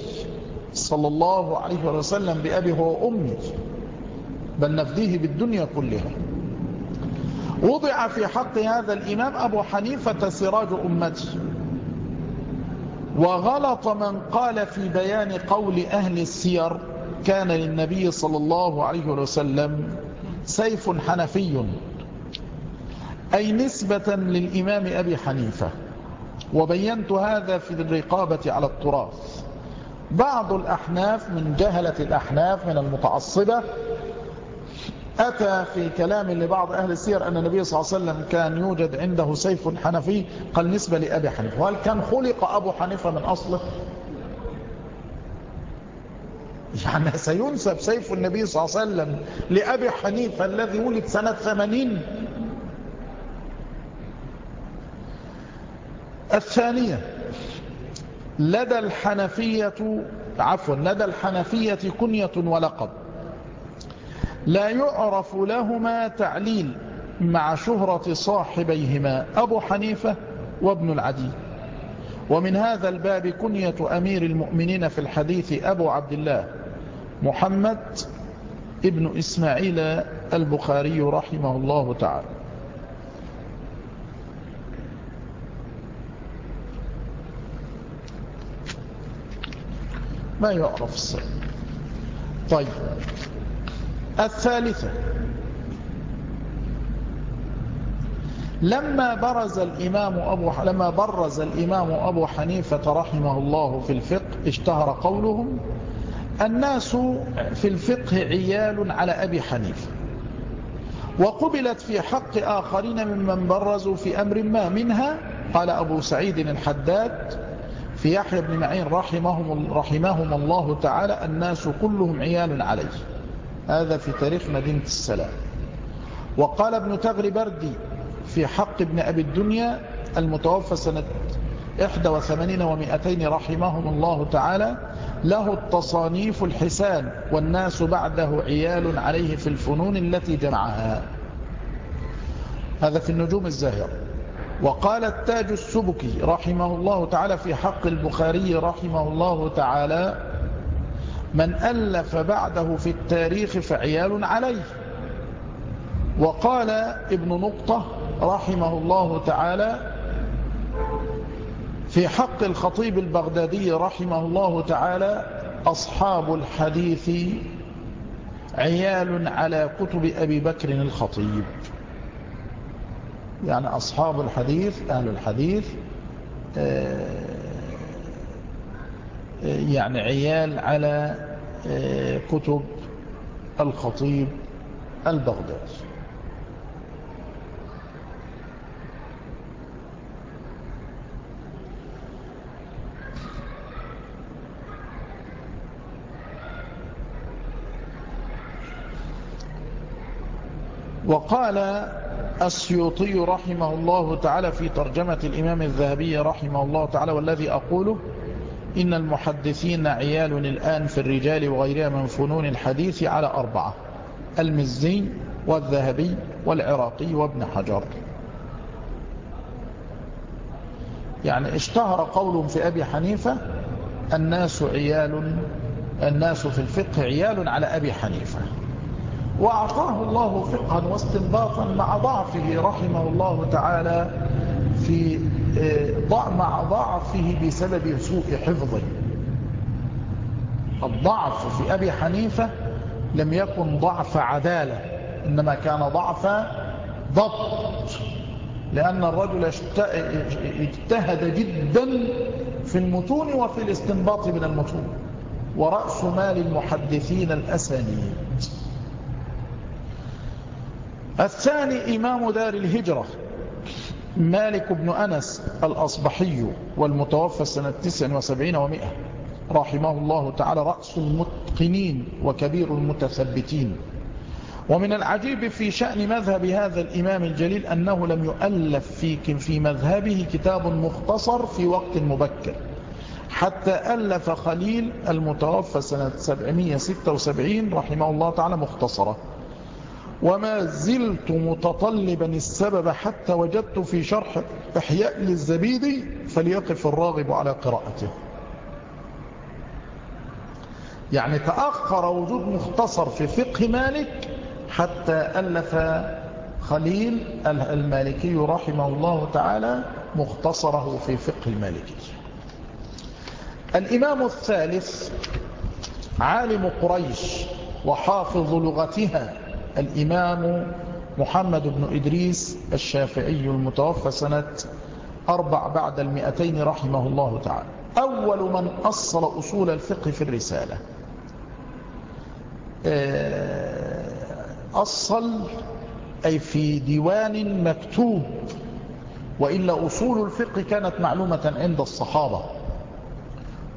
صلى الله عليه وسلم بأبي هو بل نفديه بالدنيا كلها. وضع في حق هذا الإمام أبو حنيفة سراج أمته. وغلط من قال في بيان قول أهل السير كان للنبي صلى الله عليه وسلم سيف حنفي. أي نسبة للإمام أبي حنيفة. وبينت هذا في الرقابة على التراث. بعض الأحناف من جهلة الأحناف من المتعصبة أتى في كلام لبعض أهل السير أن النبي صلى الله عليه وسلم كان يوجد عنده سيف حنفي قال نسبة لأبي حنيفة. وهل كان خلق أبو حنيفة من أصله؟ يعني سينسب سيف النبي صلى الله عليه وسلم لأبي حنيفة الذي ولد سنة ثمانين. الثانية لدى الحنفية عفوا لدى الحنفية كنية ولقب. لا يعرف لهما تعليل مع شهرة صاحبيهما أبو حنيفة وابن العدي. ومن هذا الباب كنية أمير المؤمنين في الحديث أبو عبد الله محمد ابن إسماعيل البخاري رحمه الله تعالى. ما يعرف السبب طيب. الثالثة. لما برز الإمام أبو لما برز الإمام أبو حنيفة رحمه الله في الفقه اشتهر قولهم الناس في الفقه عيال على أبي حنيفة. وقبلت في حق آخرين ممن برزوا في أمر ما منها قال أبو سعيد الحداد في يحيى بن معين رحمهم, رحمهم الله تعالى الناس كلهم عيال عليه. هذا في تاريخ مدينة السلام. وقال ابن تغري بردي في حق ابن أبي الدنيا المتوفى سنة 81 و200 رحمهم الله تعالى له التصانيف الحسان والناس بعده عيال عليه في الفنون التي جمعها. هذا في النجوم الزاهرة. وقال التاج السبكي رحمه الله تعالى في حق البخاري رحمه الله تعالى من ألف بعده في التاريخ فعيال عليه. وقال ابن نقطة رحمه الله تعالى في حق الخطيب البغدادي رحمه الله تعالى أصحاب الحديث عيال على كتب أبي بكر الخطيب. يعني أصحاب الحديث أهل الحديث آه، يعني عيال على آه، كتب الخطيب البغدادي وقال السيوطي رحمه الله تعالى في ترجمة الإمام الذهبي رحمه الله تعالى والذي أقوله إن المحدثين عيال الآن في الرجال وغيرها من فنون الحديث على أربعة المزي والذهبي والعراقي وابن حجر. يعني اشتهر قول في أبي حنيفة الناس عيال الناس في الفقه عيال على أبي حنيفة. وأعطاه الله فقها واستنباطا مع ضعفه رحمه الله تعالى في آه، مع ضعفه بسبب سوء حفظه. الضعف في أبي حنيفة لم يكن ضعف عدالة إنما كان ضعف ضبط. لأن الرجل اجتهد جدا في المتون وفي الاستنباط من المتون. ورأس مال المحدثين الأسانيد الثاني إمام دار الهجرة مالك بن أنس الأصبحي والمتوفى سنة 79 ومئة رحمه الله تعالى رأس المتقنين وكبير المتثبتين. ومن العجيب في شأن مذهب هذا الإمام الجليل أنه لم يؤلف في, في مذهبه كتاب مختصر في وقت مبكر. حتى ألف خليل المتوفى سنة 776 رحمه الله تعالى مختصرة. وما زلت متطلبا السبب حتى وجدت في شرح إحياء للزبيدي فليقف الراغب على قراءته. يعني تأخر وجود مختصر في فقه مالك حتى ألف خليل المالكي رحمه الله تعالى مختصره في فقه المالكي الإمام الثالث عالم قريش وحافظ لغتها الإمام محمد بن إدريس الشافعي المتوفى سنة أربع بعد المئتين رحمه الله تعالى. أول من أصل أصول الفقه في الرسالة. آه، أصل أي في ديوان مكتوب وإلا أصول الفقه كانت معلومة عند الصحابة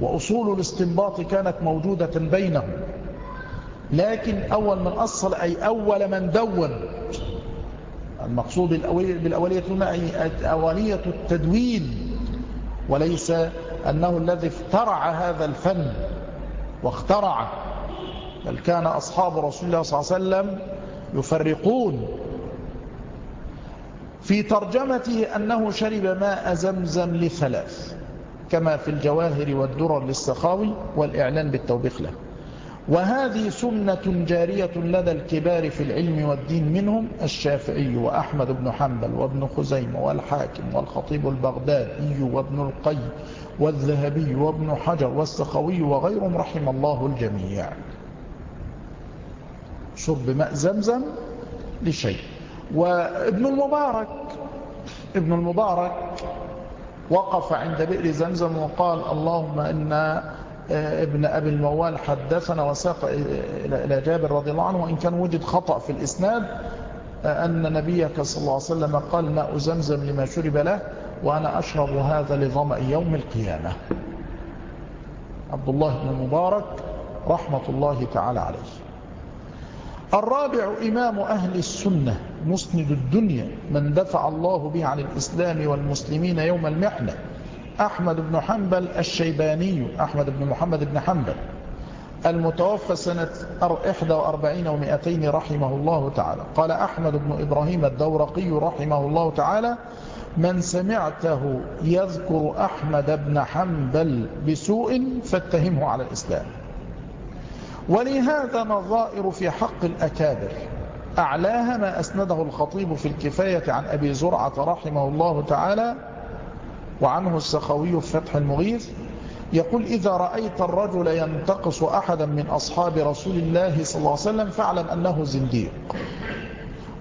وأصول الاستنباط كانت موجودة بينهم. لكن أول من أصل أي أول من دون. المقصود بالأولية أولية التدوين وليس أنه الذي افترع هذا الفن واخترع بل كان أصحاب رسول الله صلى الله عليه وسلم يفرقون. في ترجمته أنه شرب ماء زمزم لثلاث كما في الجواهر والدرر للسخاوي والإعلان بالتوبيخ له. وهذه سنة جارية لدى الكبار في العلم والدين منهم الشافعي وأحمد بن حنبل وابن خزيمة والحاكم والخطيب البغدادي وابن القي والذهبي وابن حجر والسخوي وغيرهم رحم الله الجميع. شرب ماء زمزم لشيء. وابن المبارك ابن المبارك وقف عند بئر زمزم وقال اللهم إن آه، ابن أبي الموال حدثنا وساق إلى جابر رضي الله عنه وإن كان وجد خطأ في الإسناد آه، أن نبيك صلى الله عليه وسلم قال ماء زمزم لما شرب له وأنا أشرب هذا لظمأ يوم القيامة. عبد الله بن المبارك رحمة الله تعالى عليه. الرابع إمام أهل السنة مسند الدنيا من دفع الله به عن الإسلام والمسلمين يوم المحنة. أحمد بن حنبل الشيباني أحمد بن محمد بن حنبل المتوفى سنة 41 و200 رحمه الله تعالى. قال أحمد بن إبراهيم الدورقي رحمه الله تعالى من سمعته يذكر أحمد بن حنبل بسوء فاتهمه على الإسلام. ولهذا نظائر في حق الأكابر. أعلاها ما أسنده الخطيب في الكفاية عن أبي زرعة رحمه الله تعالى وعنه السخوي في فتح المغيث يقول إذا رأيت الرجل ينتقص أحدا من أصحاب رسول الله صلى الله عليه وسلم فاعلم أنه زنديق.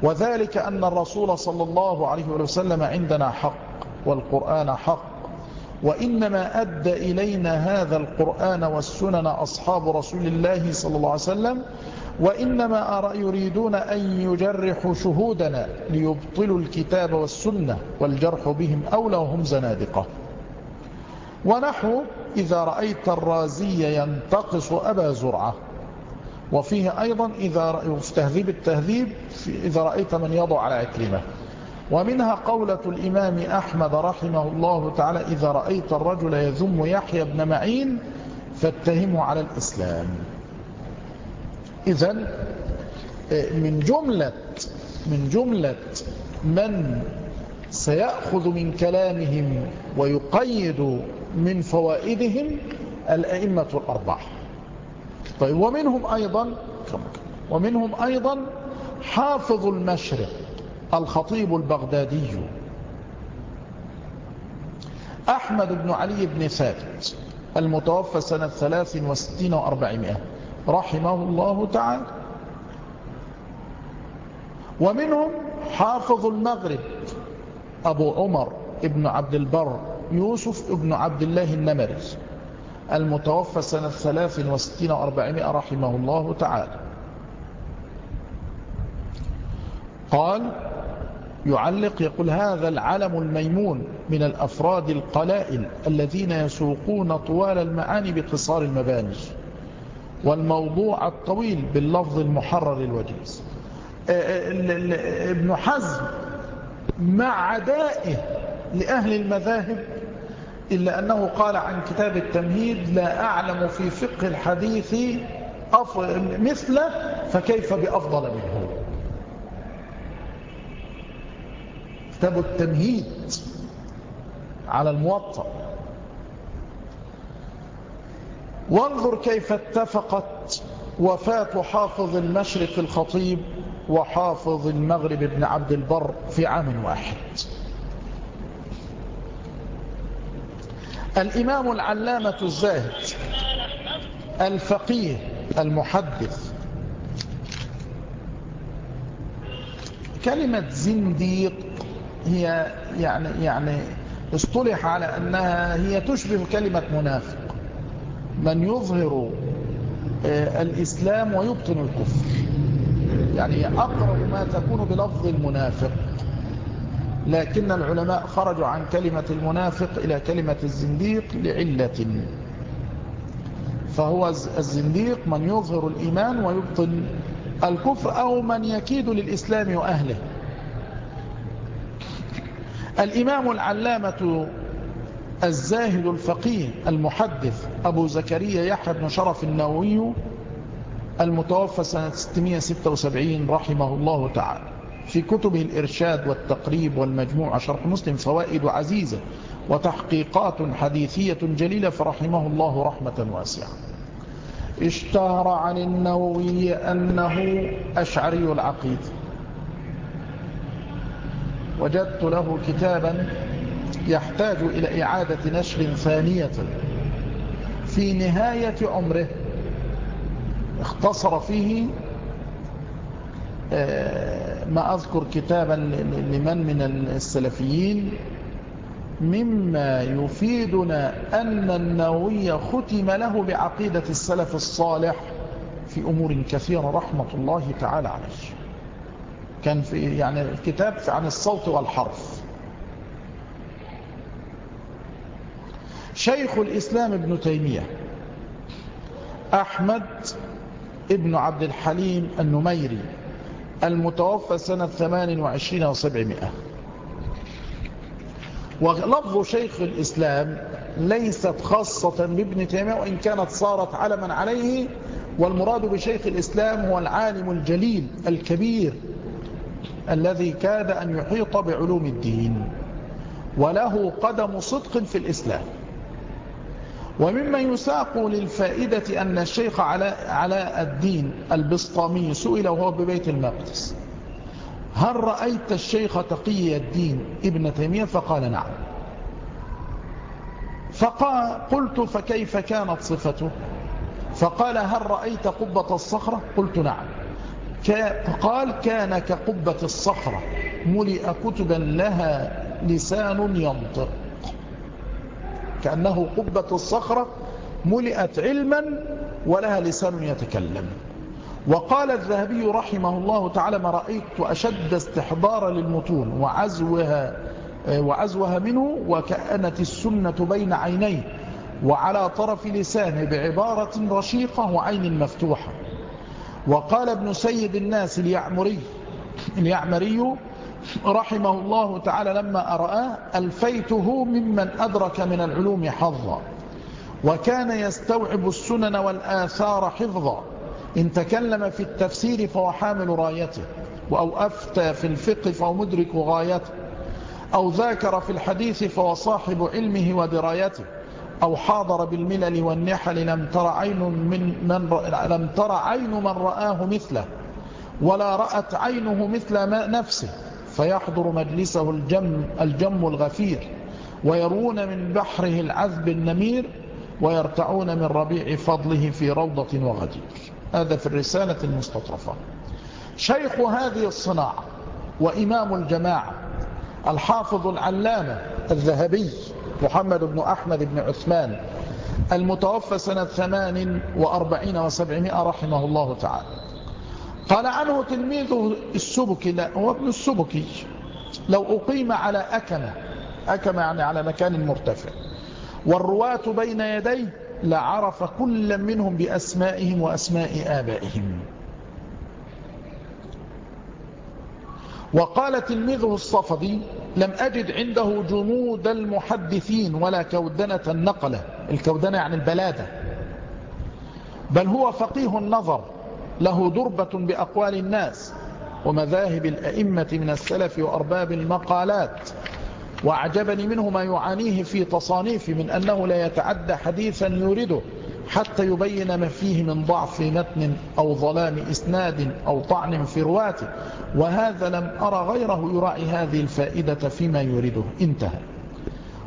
وذلك أن الرسول صلى الله عليه وسلم عندنا حق والقرآن حق وإنما أدى إلينا هذا القرآن والسنن أصحاب رسول الله صلى الله عليه وسلم وإنما يريدون أن يجرحوا شهودنا ليبطلوا الكتاب والسنة والجرح بهم أولى وهم زنادقة. ونحو إذا رأيت الرازي ينتقص أبا زرعة. وفيه أيضا إذا تهذيب التهذيب إذا رأيت من يضع على عكرمة. ومنها قولة الإمام أحمد رحمه الله تعالى إذا رأيت الرجل يذم يحيى بن معين فاتهمه على الإسلام. إذا من جملة من جملة من سيأخذ من كلامهم ويقيد من فوائدهم الأئمة الأربعة. طيب ومنهم أيضا ومنهم أيضا حافظ المشرق الخطيب البغدادي أحمد بن علي بن ثابت المتوفى سنة 63 و400 رحمه الله تعالى. ومنهم حافظ المغرب أبو عمر ابن عبد البر يوسف ابن عبد الله النمري المتوفى سنة 63 و400 رحمه الله تعالى. قال يعلق يقول هذا العلم الميمون من الأفراد القلائل الذين يسوقون طوال المعاني بقصار المباني. والموضوع الطويل باللفظ المحرر الوجيز ابن حزم مع عدائه لأهل المذاهب إلا أنه قال عن كتاب التمهيد لا أعلم في فقه الحديث مثله فكيف بأفضل منه؟ كتاب التمهيد على الموطأ. وانظر كيف اتفقت وفاة حافظ المشرق الخطيب وحافظ المغرب ابن عبد البر في عام واحد. الإمام العلامة الزاهد الفقيه المحدث. كلمة زنديق هي يعني يعني اصطلح على أنها هي تشبه كلمة منافق. من يظهر آه، الإسلام ويبطن الكفر. يعني أقرب ما تكون بلفظ المنافق. لكن العلماء خرجوا عن كلمة المنافق إلى كلمة الزنديق لعلة. فهو الزنديق من يظهر الإيمان ويبطن الكفر أو من يكيد للإسلام وأهله. الإمام العلامة الزاهد الفقيه المحدث أبو زكريا يحيى بن شرف النووي المتوفى سنة 676 رحمه الله تعالى. في كتبه الإرشاد والتقريب والمجموع شرح مسلم فوائد عزيزة وتحقيقات حديثية جليلة فرحمه الله رحمة واسعة. اشتهر عن النووي أنه أشعري العقيد. وجدت له كتابا يحتاج إلى إعادة نشر ثانية. في نهاية عمره اختصر فيه آه، ما أذكر كتابا لمن من السلفيين مما يفيدنا أن النووي ختم له بعقيدة السلف الصالح في أمور كثيرة رحمة الله تعالى عليه. كان في يعني الكتاب عن الصوت والحرف. شيخ الإسلام ابن تيمية أحمد ابن عبد الحليم النميري المتوفى سنة 28 و700 ولفظ شيخ الإسلام ليست خاصة بابن تيمية وإن كانت صارت علما عليه والمراد بشيخ الإسلام هو العالم الجليل الكبير الذي كاد أن يحيط بعلوم الدين وله قدم صدق في الإسلام. ومما يساق للفائدة أن الشيخ علاء الدين البسطامي سئل وهو ببيت المقدس هل رأيت الشيخ تقي الدين ابن تيمية؟ فقال نعم. فقال قلت فكيف كانت صفته؟ فقال هل رأيت قبة الصخرة؟ قلت نعم. قال كان كقبة الصخرة ملئ كتبا لها لسان ينطق. كأنه قبة الصخرة ملئت علما ولها لسان يتكلم. وقال الذهبي رحمه الله تعالى ما رأيت أشد استحضارا للمتون وعزوها, وعزوها منه وكأنت السنة بين عينيه وعلى طرف لسانه بعبارة رشيقة وعين مفتوحة وقال ابن سيد الناس اليعمري اليعمري رحمه الله تعالى لما أرآه ألفيته ممن أدرك من العلوم حظا وكان يستوعب السنن والآثار حفظا. إن تكلم في التفسير فهو حامل رايته أو أفتى في الفقه فهو مدرك غايته أو ذاكر في الحديث فهو صاحب علمه ودرايته أو حاضر بالملل والنحل لم تر عين من, من لم تر عين من رآه مثله ولا رأت عينه مثل نفسه. فيحضر مجلسه الجم, الجم الغفير ويرون من بحره العذب النمير ويرتعون من ربيع فضله في روضة وغدير. هذا في الرسالة المستطرفة. شيخ هذه الصناعة وإمام الجماعة الحافظ العلامة الذهبي محمد بن أحمد بن عثمان المتوفى سنة ثمان وأربعين وسبعمائة رحمه الله تعالى. قال عنه تلميذه السبكي لا هو ابن السبكي لو أقيم على أكمة أكمة يعني على مكان مرتفع. والرواة بين يديه لعرف كل منهم بأسمائهم وأسماء آبائهم. وقال تلميذه الصفدي لم أجد عنده جنود المحدثين ولا كودنة النقلة. الكودنة يعني البلادة. بل هو فقيه النظر. له دربة بأقوال الناس ومذاهب الأئمة من السلف وأرباب المقالات. وأعجبني منه ما يعانيه في تصانيف من أنه لا يتعدى حديثا يورده حتى يبين ما فيه من ضعف متن أو ظلام إسناد أو طعن في رواته. وهذا لم أرى غيره يراعي هذه الفائدة فيما يريده انتهى.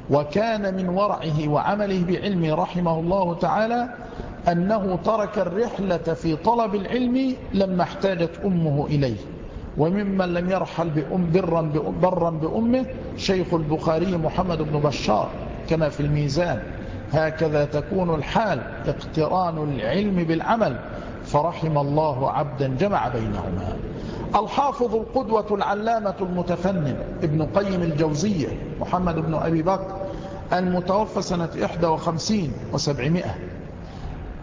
وكان من ورعه وعمله بعلمه رحمه الله تعالى أنه ترك الرحلة في طلب العلم لما احتاجت أمه إليه. وممن لم يرحل بأم برا, برا بأمه شيخ البخاري محمد بن بشار كما في الميزان. هكذا تكون الحال اقتران العلم بالعمل فرحم الله عبدا جمع بينهما. الحافظ القدوة العلامة المتفنن ابن قيم الجوزية محمد بن أبي بكر المتوفى سنة 51 و700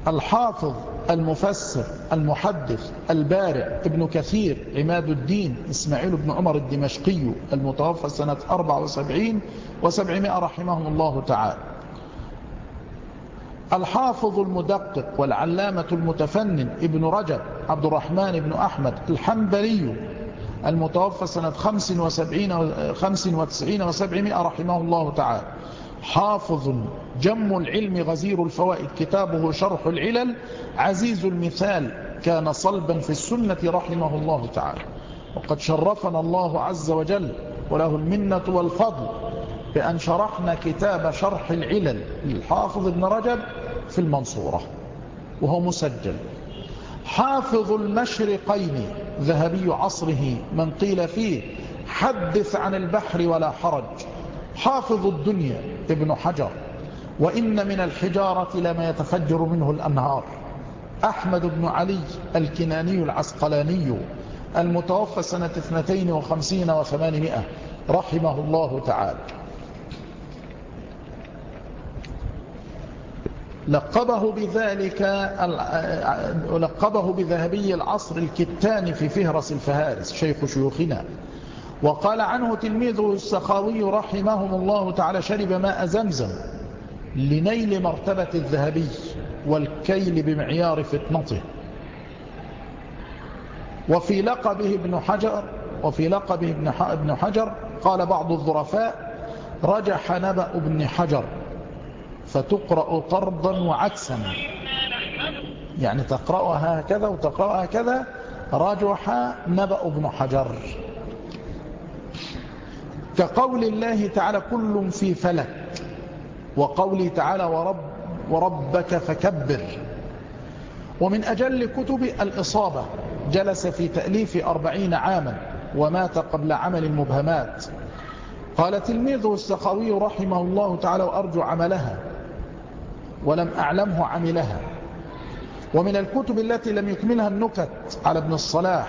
الحافظ المفسر المحدث البارع ابن كثير عماد الدين إسماعيل بن عمر الدمشقي المتوفى سنة 74 و700 رحمه الله تعالى. الحافظ المدقق والعلامة المتفنن ابن رجب عبد الرحمن بن أحمد الحنبلي المتوفى سنة 75 95 و700 رحمه الله تعالى. حافظ جم العلم غزير الفوائد كتابه شرح العلل. عزيز المثال كان صلبا في السنة رحمه الله تعالى. وقد شرفنا الله عز وجل وله المنة والفضل بأن شرحنا كتاب شرح العلل للحافظ ابن رجب في المنصورة وهو مسجل. حافظ المشرقين ذهبي عصره من قيل فيه حدث عن البحر ولا حرج. حافظ الدنيا ابن حجر. وإن من الحجارة لما يتفجر منه الأنهار. أحمد بن علي الكناني العسقلاني المتوفى سنة 52 وثمانمائة رحمه الله تعالى. لقبه بذلك لقبه بذهبي العصر الكتاني في فهرس الفهارس شيخ شيوخنا. وقال عنه تلميذه السخاوي رحمهم الله تعالى شرب ماء زمزم لنيل مرتبة الذهبي والكيل بمعيار فتنته وفي لقبه ابن حجر وفي لقبه ابن حجر قال بعض الظرفاء رجح نبأ ابن حجر فتقرأ طردا وعكسا. يعني تقرأها هكذا وتقرأها هكذا رجح نبأ ابن حجر. كقول الله تعالى كل في فلك وقوله تعالى ورب وربك فكبر. ومن أجل كتب الإصابة جلس في تأليف أربعين عاما ومات قبل عمل المبهمات قال تلميذه السخاوي رحمه الله تعالى وأرجو عملها ولم أعلمه عملها. ومن الكتب التي لم يكملها النكت على ابن الصلاح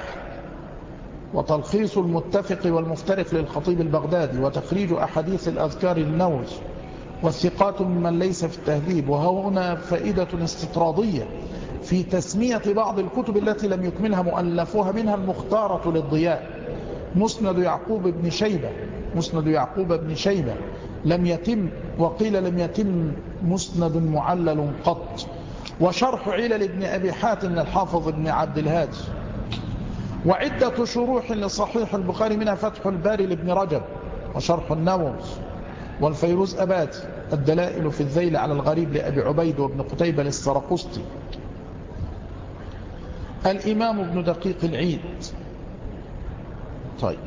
وتلخيص المتفق والمفترق للخطيب البغدادي وتخريج أحاديث الأذكار النووي والثقات ممن ليس في التهذيب. وهنا فائدة استطرادية في تسمية بعض الكتب التي لم يكملها مؤلفوها منها المختارة للضياء. مسند يعقوب بن شيبة. مسند يعقوب بن شيبة. لم يتم وقيل لم يتم مسند معلل قط. وشرح علل ابن أبي حاتم الحافظ ابن عبد الهادي. وعدة شروح لصحيح البخاري منها فتح الباري لابن رجب وشرح النووي والفيروز أباتي الدلائل في الذيل على الغريب لأبي عبيد وابن قتيبة للسرقسطي الإمام ابن دقيق العيد. طيب.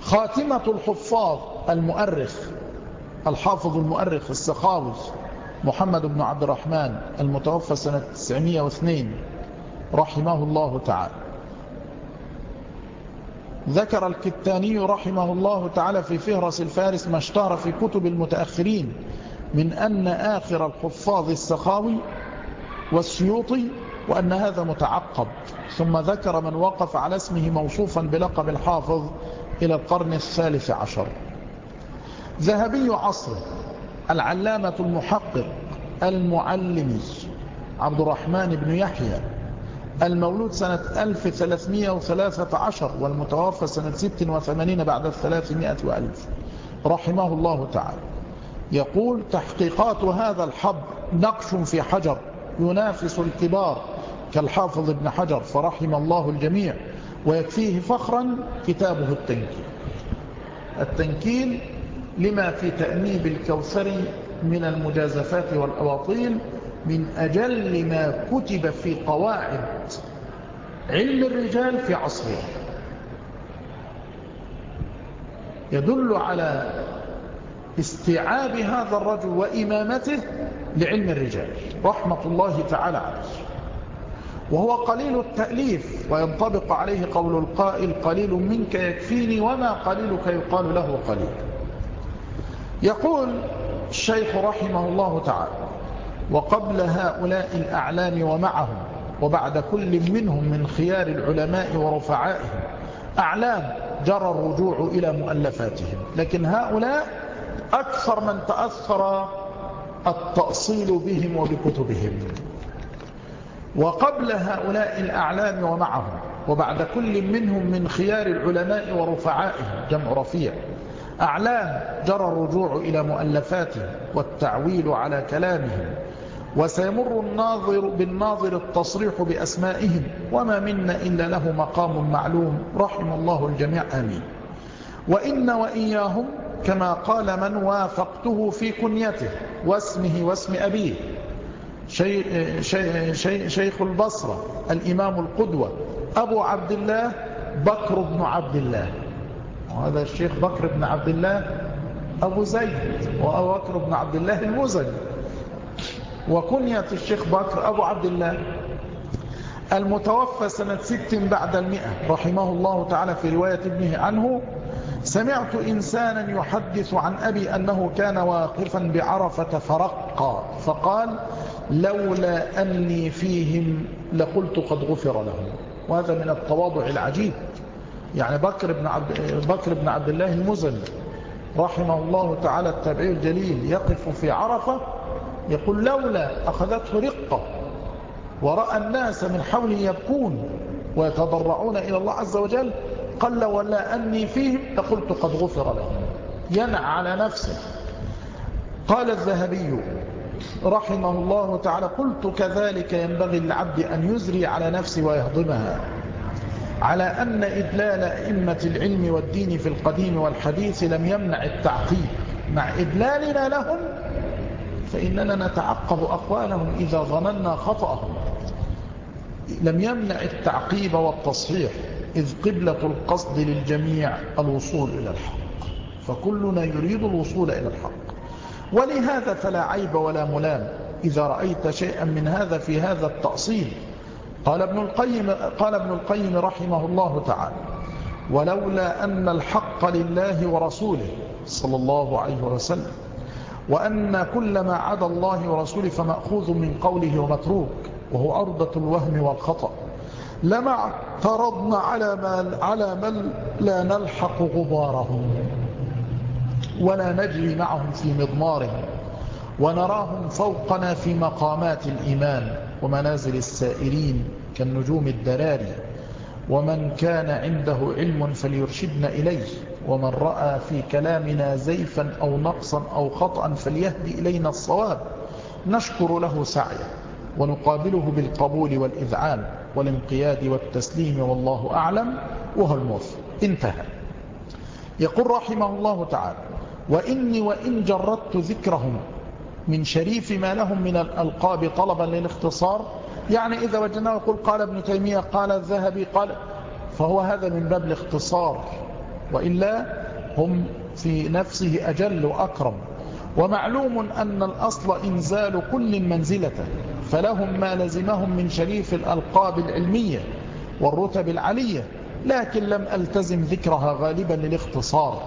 خاتمة الحفاظ المؤرخ الحافظ المؤرخ السخاوي محمد بن عبد الرحمن المتوفى سنة 902 رحمه الله تعالى. ذكر الكتاني رحمه الله تعالى في فهرس الفارس ما اشتهر في كتب المتأخرين من أن آخر الحفاظ السخاوي والسيوطي وأن هذا متعقب. ثم ذكر من وقف على اسمه موصوفا بلقب الحافظ إلى القرن الثالث عشر. ذهبي عصر العلامة المحقق المعلمي عبد الرحمن بن يحيى المولود سنة 1313 والمتوفى سنة 86 بعد الثلاثمائة وألف. رحمه الله تعالى. يقول تحقيقات هذا الحبر نقش في حجر ينافس الكبار كالحافظ ابن حجر فرحم الله الجميع ويكفيه فخرا كتابه التنكيل. التنكيل لما في تأنيب الكوثري من المجازفات والأباطيل من أجل ما كتب في قواعد علم الرجال في عصره. يدل على استيعاب هذا الرجل وإمامته لعلم الرجال رحمة الله تعالى عليه. وهو قليل التأليف وينطبق عليه قول القائل قليل منك يكفيني وما قليلك يقال له قليل. يقول الشيخ رحمه الله تعالى وقبل هؤلاء الأعلام ومعهم وبعد كل منهم من خيار العلماء ورفعائهم أعلام جرى الرجوع إلى مؤلفاتهم. لكن هؤلاء أكثر من تأثر التأصيل بهم وبكتبهم. وقبل هؤلاء الأعلام ومعهم وبعد كل منهم من خيار العلماء ورفعائهم جمع رفيع أعلام جرى الرجوع إلى مؤلفاتهم والتعويل على كلامهم. وسيمر الناظر بالناظر التصريح بأسمائهم وما منا إلا له مقام معلوم. رحم الله الجميع آمين. وإن وإياهم كما قال من وافقته في كنيته واسمه واسم أبيه شي شي شي شيخ البصرة الإمام القدوة أبو عبد الله بكر بن عبد الله. وهذا الشيخ بكر بن عبد الله أبو زيد وأبو بكر بن عبد الله المزني. وكنية الشيخ بكر أبو عبد الله المتوفى سنة ست بعد المئة رحمه الله تعالى في رواية ابنه عنه سمعت إنسانا يحدث عن أبي أنه كان واقفا بعرفة فرقا فقال لولا أني فيهم لقلت قد غفر لهم. وهذا من التواضع العجيب. يعني بكر بن عبد, بكر بن عبد الله المزني رحمه الله تعالى التابعي الجليل يقف في عرفة يقول لولا أخذته رقة ورأى الناس من حوله يبكون ويتضرعون إلى الله عز وجل قال ولا أني فيهم لقلت قد غفر لهم. ينع على نفسه. قال الذهبي رحمه الله تعالى قلت كذلك ينبغي للعبد أن يزري على نفسه ويهضمها. على أن إدلال أئمة العلم والدين في القديم والحديث لم يمنع التعقيب مع إدلالنا لهم فإننا نتعقب أقوالهم إذا ظننا خطأهم. لم يمنع التعقيب والتصحيح إذ قبلة القصد للجميع الوصول إلى الحق. فكلنا يريد الوصول إلى الحق. ولهذا فلا عيب ولا ملام. إذا رأيت شيئا من هذا في هذا التأصيل. قال ابن القيم, قال ابن القيم رحمه الله تعالى ولولا أن الحق لله ورسوله صلى الله عليه وسلم. وأن كل ما عدا الله ورسوله فمأخوذ من قوله ومتروك وهو عرضة الوهم والخطأ. لما اعترضنا على من, على من لا نلحق غبارهم ولا نجري معهم في مضمارهم ونراهم فوقنا في مقامات الإيمان ومنازل السائرين كالنجوم الدراري ومن كان عنده علم فليرشدنا إليه. ومن رأى في كلامنا زيفا أو نقصا أو خطأ فليهدي إلينا الصواب. نشكر له سعيه ونقابله بالقبول والإذعان والانقياد والتسليم والله أعلم وهو الموفق. انتهى. يقول رحمه الله تعالى وإني وإن جردت ذكرهم من شريف ما لهم من الألقاب طلبا للاختصار يعني إذا وجدناه يقول قال ابن تيمية قال الذهبي قال فهو هذا من باب الاختصار. وإلا هم في نفسه أجل وأكرم. ومعلوم أن الأصل إنزال كل منزلته فلهم ما لزمهم من شريف الألقاب العلمية والرتب العلية لكن لم ألتزم ذكرها غالبا للاختصار.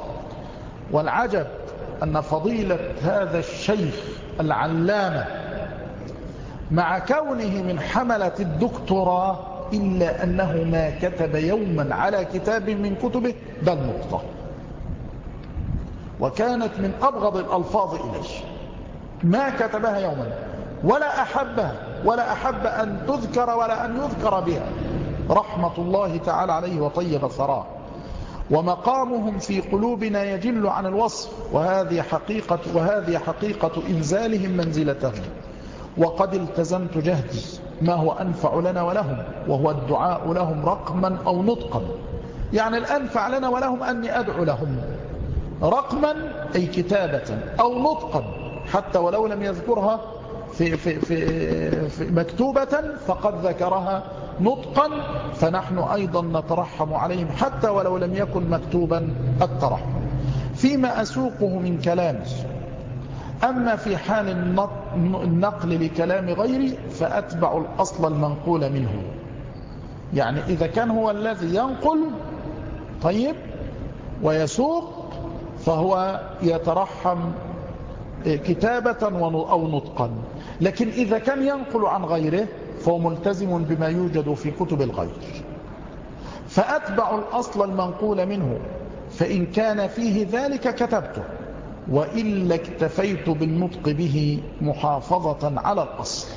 والعجب أن فضيلة هذا الشيخ العلامة مع كونه من حملة الدكتوراه إلا أنه ما كتب يوما على كتاب من كتبه بل نقطة وكانت من أبغض الألفاظ إليه ما كتبها يوما ولا أحبها ولا أحب أن تذكر ولا أن يذكر بها. رحمة الله تعالى عليه وطيب ثراه ومقامهم في قلوبنا يجل عن الوصف وهذه حقيقة, وهذه حقيقة إنزالهم منزلتهم. وقد التزمت جهدي. ما هو أنفع لنا ولهم وهو الدعاء لهم رقما أو نطقا. يعني الأنفع لنا ولهم أني أدعو لهم رقما أي كتابة أو نطقا. حتى ولو لم يذكرها في, في, في, في مكتوبة فقد ذكرها نطقا. فنحن أيضا نترحم عليهم حتى ولو لم يكن مكتوبا الترحم فيما أسوقه من كلامه أما في حال النقل لكلام غيري فأتبع الأصل المنقول منه. يعني إذا كان هو الذي ينقل طيب ويسوق فهو يترحم كتابة أو نطقا. لكن إذا كان ينقل عن غيره فهو ملتزم بما يوجد في كتب الغير. فأتبع الأصل المنقول منه. فإن كان فيه ذلك كتبته. وإلا اكتفيت بالنطق به محافظة على الأصل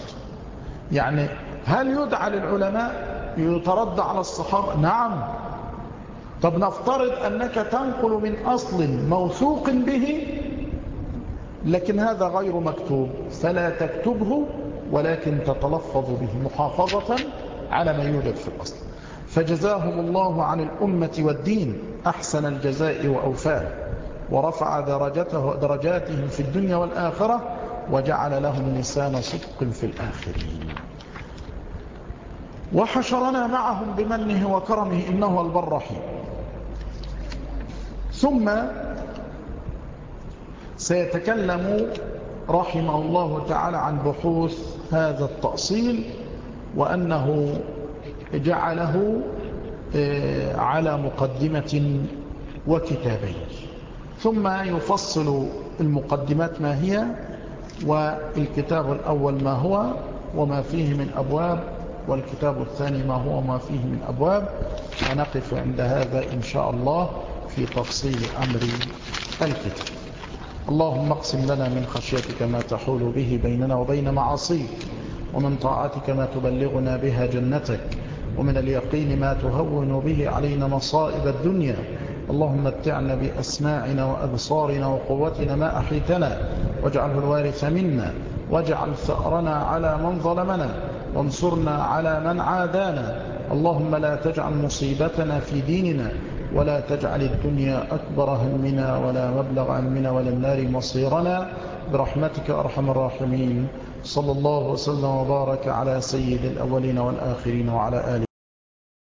يعني هل يدعى للعلماء يترد على الصحابة؟ نعم. طب نفترض أنك تنقل من أصل موثوق به لكن هذا غير مكتوب. فلا تكتبه ولكن تتلفظ به محافظة على ما يوجد في الأصل. فجزاهم الله عن الأمة والدين. أحسن الجزاء وأوفاه. ورفع درجته درجاتهم في الدنيا والآخرة وجعل لهم لسان صدق في الآخرين. وحشرنا معهم بمنه وكرمه إنه البر رحيم ثم سيتكلم رحمه الله تعالى عن بحوث هذا التأصيل وأنه جعله آه، على مقدمة وكتابين. ثم يفصل المقدمات ما هي والكتاب الأول ما هو وما فيه من أبواب والكتاب الثاني ما هو ما فيه من أبواب. ونقف عند هذا إن شاء الله في تفصيل أمر الكتاب. اللهم اقسم لنا من خشيتك ما تحول به بيننا وبين معاصيك ومن طاعتك ما تبلغنا بها جنتك ومن اليقين ما تهون به علينا مصائب الدنيا. اللهم متعنا بأسماعنا وأبصارنا وقوتنا ما أحيتنا واجعله الوارث منا واجعل ثأرنا على من ظلمنا وانصرنا على من عادانا. اللهم لا تجعل مصيبتنا في ديننا ولا تجعل الدنيا أكبر همنا ولا مبلغ علمنا ولا النار مصيرنا. برحمتك أرحم الراحمين. صلى الله وسلم وبارك على سيد الأولين والآخرين وعلى آله